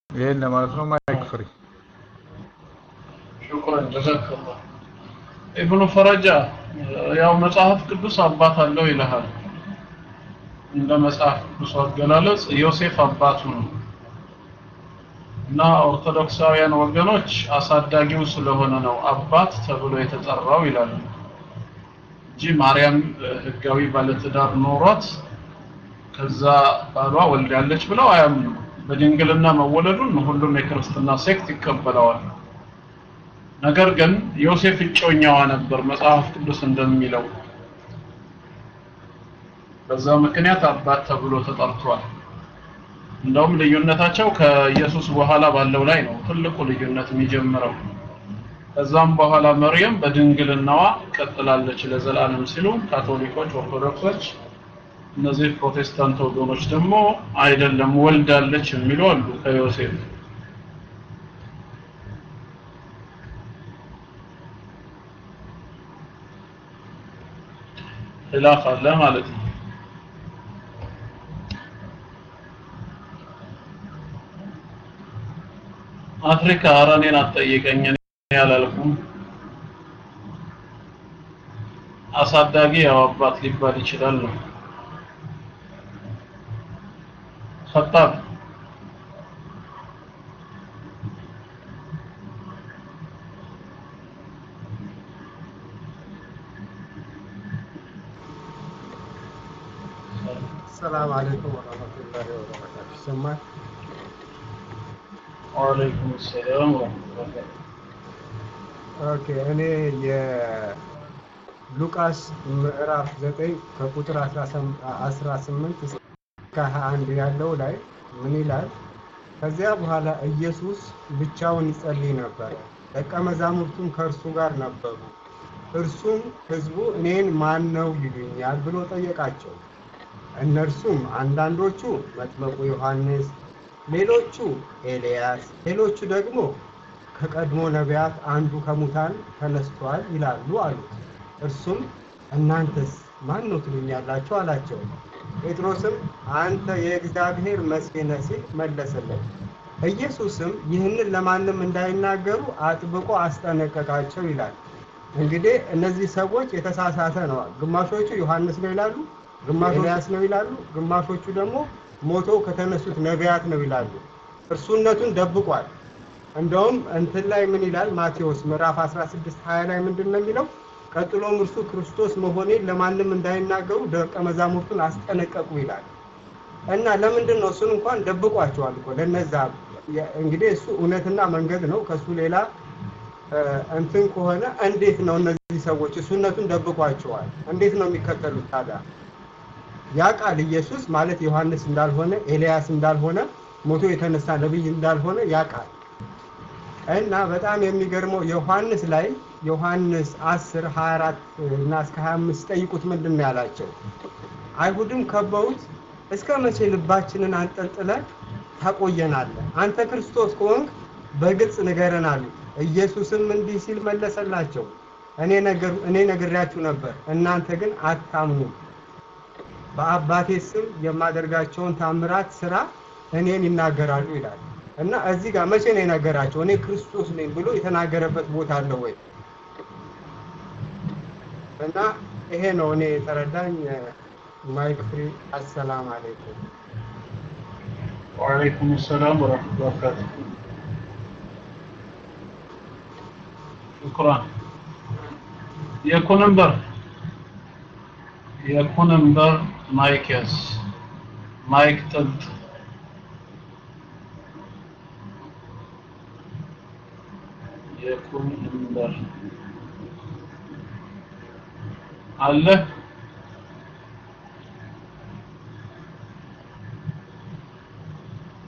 ይሄን ለማለት ነው። mic free شكرا جزاك الله። ኢብኑ ፈረጃ ያው መጽሐፍ ቅዱስ አባት አለው ይልሃል። እንደ መጽሐፍ ቅዱስ አገላለጽ ዮሴፍ አባቱ ነው እና ኦርቶዶክሳውያን ወገኖች አሳዳጊው ስለሆነ ነው አባት ተብሎ የተጠራው ይላሉ እንጂ ማርያም ህጋዊ ባለትዳር ኖሯት ከዛ ባሏ ወልዳለች ብለው አያምኑ። በድንግልና መወለዱን ሁሉም የክርስትና ሴክት ይቀበለዋል። ነገር ግን ዮሴፍ እጮኛዋ ነበር መጽሐፍ ቅዱስ እንደሚለው። በዛ ምክንያት አባት ተብሎ ተጠርቷል። እንደውም ልዩነታቸው ከኢየሱስ በኋላ ባለው ላይ ነው ትልቁ ልዩነት የሚጀምረው። ከዛም በኋላ መርየም በድንግልናዋ ቀጥላለች ለዘላለም ሲሉ ካቶሊኮች፣ ኦርቶዶክሶች፣ እነዚህ ፕሮቴስታንት ወገኖች ደግሞ አይደለም ወልዳለች የሚሉ አሉ ከዮሴፍ ኺላፍ አለ ማለት ነው። አፍሪካ ኧረ አትጠይቀኝ እኔ አላልኩም። አሳዳጊ ያው አባት ሊባል ይችላል ነው። አለይኩም ወረህመቱላሂ ወበረካቱ። ይሰማል? وعليكم السلام ورحمة الله okay እኔ የሉቃስ ምዕራፍ 9 ከቁጥር 18 እስከ 21 ያለው ላይ ምን ይላል? ከዚያ በኋላ ኢየሱስ ብቻውን ይጸልይ ነበር፣ ደቀ መዛሙርቱም ከእርሱ ጋር ነበሩ። እርሱም ሕዝቡ እኔን ማን ነው ይሉኛል ብሎ ጠየቃቸው። እነርሱም አንዳንዶቹ መጥመቁ ዮሐንስ፣ ሌሎቹ ኤልያስ፣ ሌሎቹ ደግሞ ከቀድሞ ነቢያት አንዱ ከሙታን ተነስቷል ይላሉ አሉት። እርሱም እናንተስ ማን ነው ትሉኛላችሁ አላቸው። ጴጥሮስም አንተ የእግዚአብሔር መሲህ ነህ ሲል መለሰለት። ኢየሱስም ይህንን ለማንም እንዳይናገሩ አጥብቆ አስጠነቀቃቸው ይላል። እንግዲህ እነዚህ ሰዎች የተሳሳተ ነዋል። ግማሾቹ ዮሐንስ ነው ይላሉ፣ ኤልያስ ነው ይላሉ፣ ግማሾቹ ደግሞ ሞቶ ከተነሱት ነቢያት ነው ይላሉ። እርሱነቱን ደብቋል። እንደውም እንትን ላይ ምን ይላል? ማቴዎስ ምዕራፍ 16 20 ላይ ምንድን ነው የሚለው? ቀጥሎም እርሱ ክርስቶስ መሆኔን ለማንም እንዳይናገሩ ደቀ መዛሙርቱን አስጠነቀቁ ይላል። እና ለምንድን ነው እሱን እንኳን ደብቋቸዋል እኮ ለነዛ እንግዲህ እሱ እውነትና መንገድ ነው። ከሱ ሌላ እንትን ከሆነ እንዴት ነው እነዚህ ሰዎች እሱነቱን ደብቋቸዋል? እንዴት ነው የሚከተሉት ታዲያ? ያ ቃል ኢየሱስ ማለት ዮሐንስ እንዳልሆነ ኤልያስ እንዳልሆነ ሞቶ የተነሳ ነቢይ እንዳልሆነ ያ ቃል እና በጣም የሚገርመው ዮሐንስ ላይ ዮሐንስ 10 24 እና እስከ 25 ጠይቁት ምንድን ነው ያላቸው? አይሁድም ከበውት እስከ መቼ ልባችንን አንጠልጥለን ታቆየናለህ? አንተ ክርስቶስ ከሆንክ በግልጽ ንገረን አሉት። ኢየሱስም እንዲህ ሲል መለሰላቸው፣ እኔ ነገር እኔ ነግሬያችሁ ነበር፣ እናንተ ግን አታምኑም። በአባቴ ስም የማደርጋቸውን ታምራት ስራ እኔን ይናገራሉ ይላል እና እዚህ ጋር መቼ ነው የነገራቸው? እኔ ክርስቶስ ነኝ ብሎ የተናገረበት ቦታ አለ ወይ? እና ይሄ ነው እኔ የተረዳኝ። mic free። السلام عليكم። وعليكم السلام ورحمة الله وبركاته። ሽኩራን የኩንምበር የኩንምበር ማይክ ያዝ ማይክ ጥልጥ የኩንምበር አለ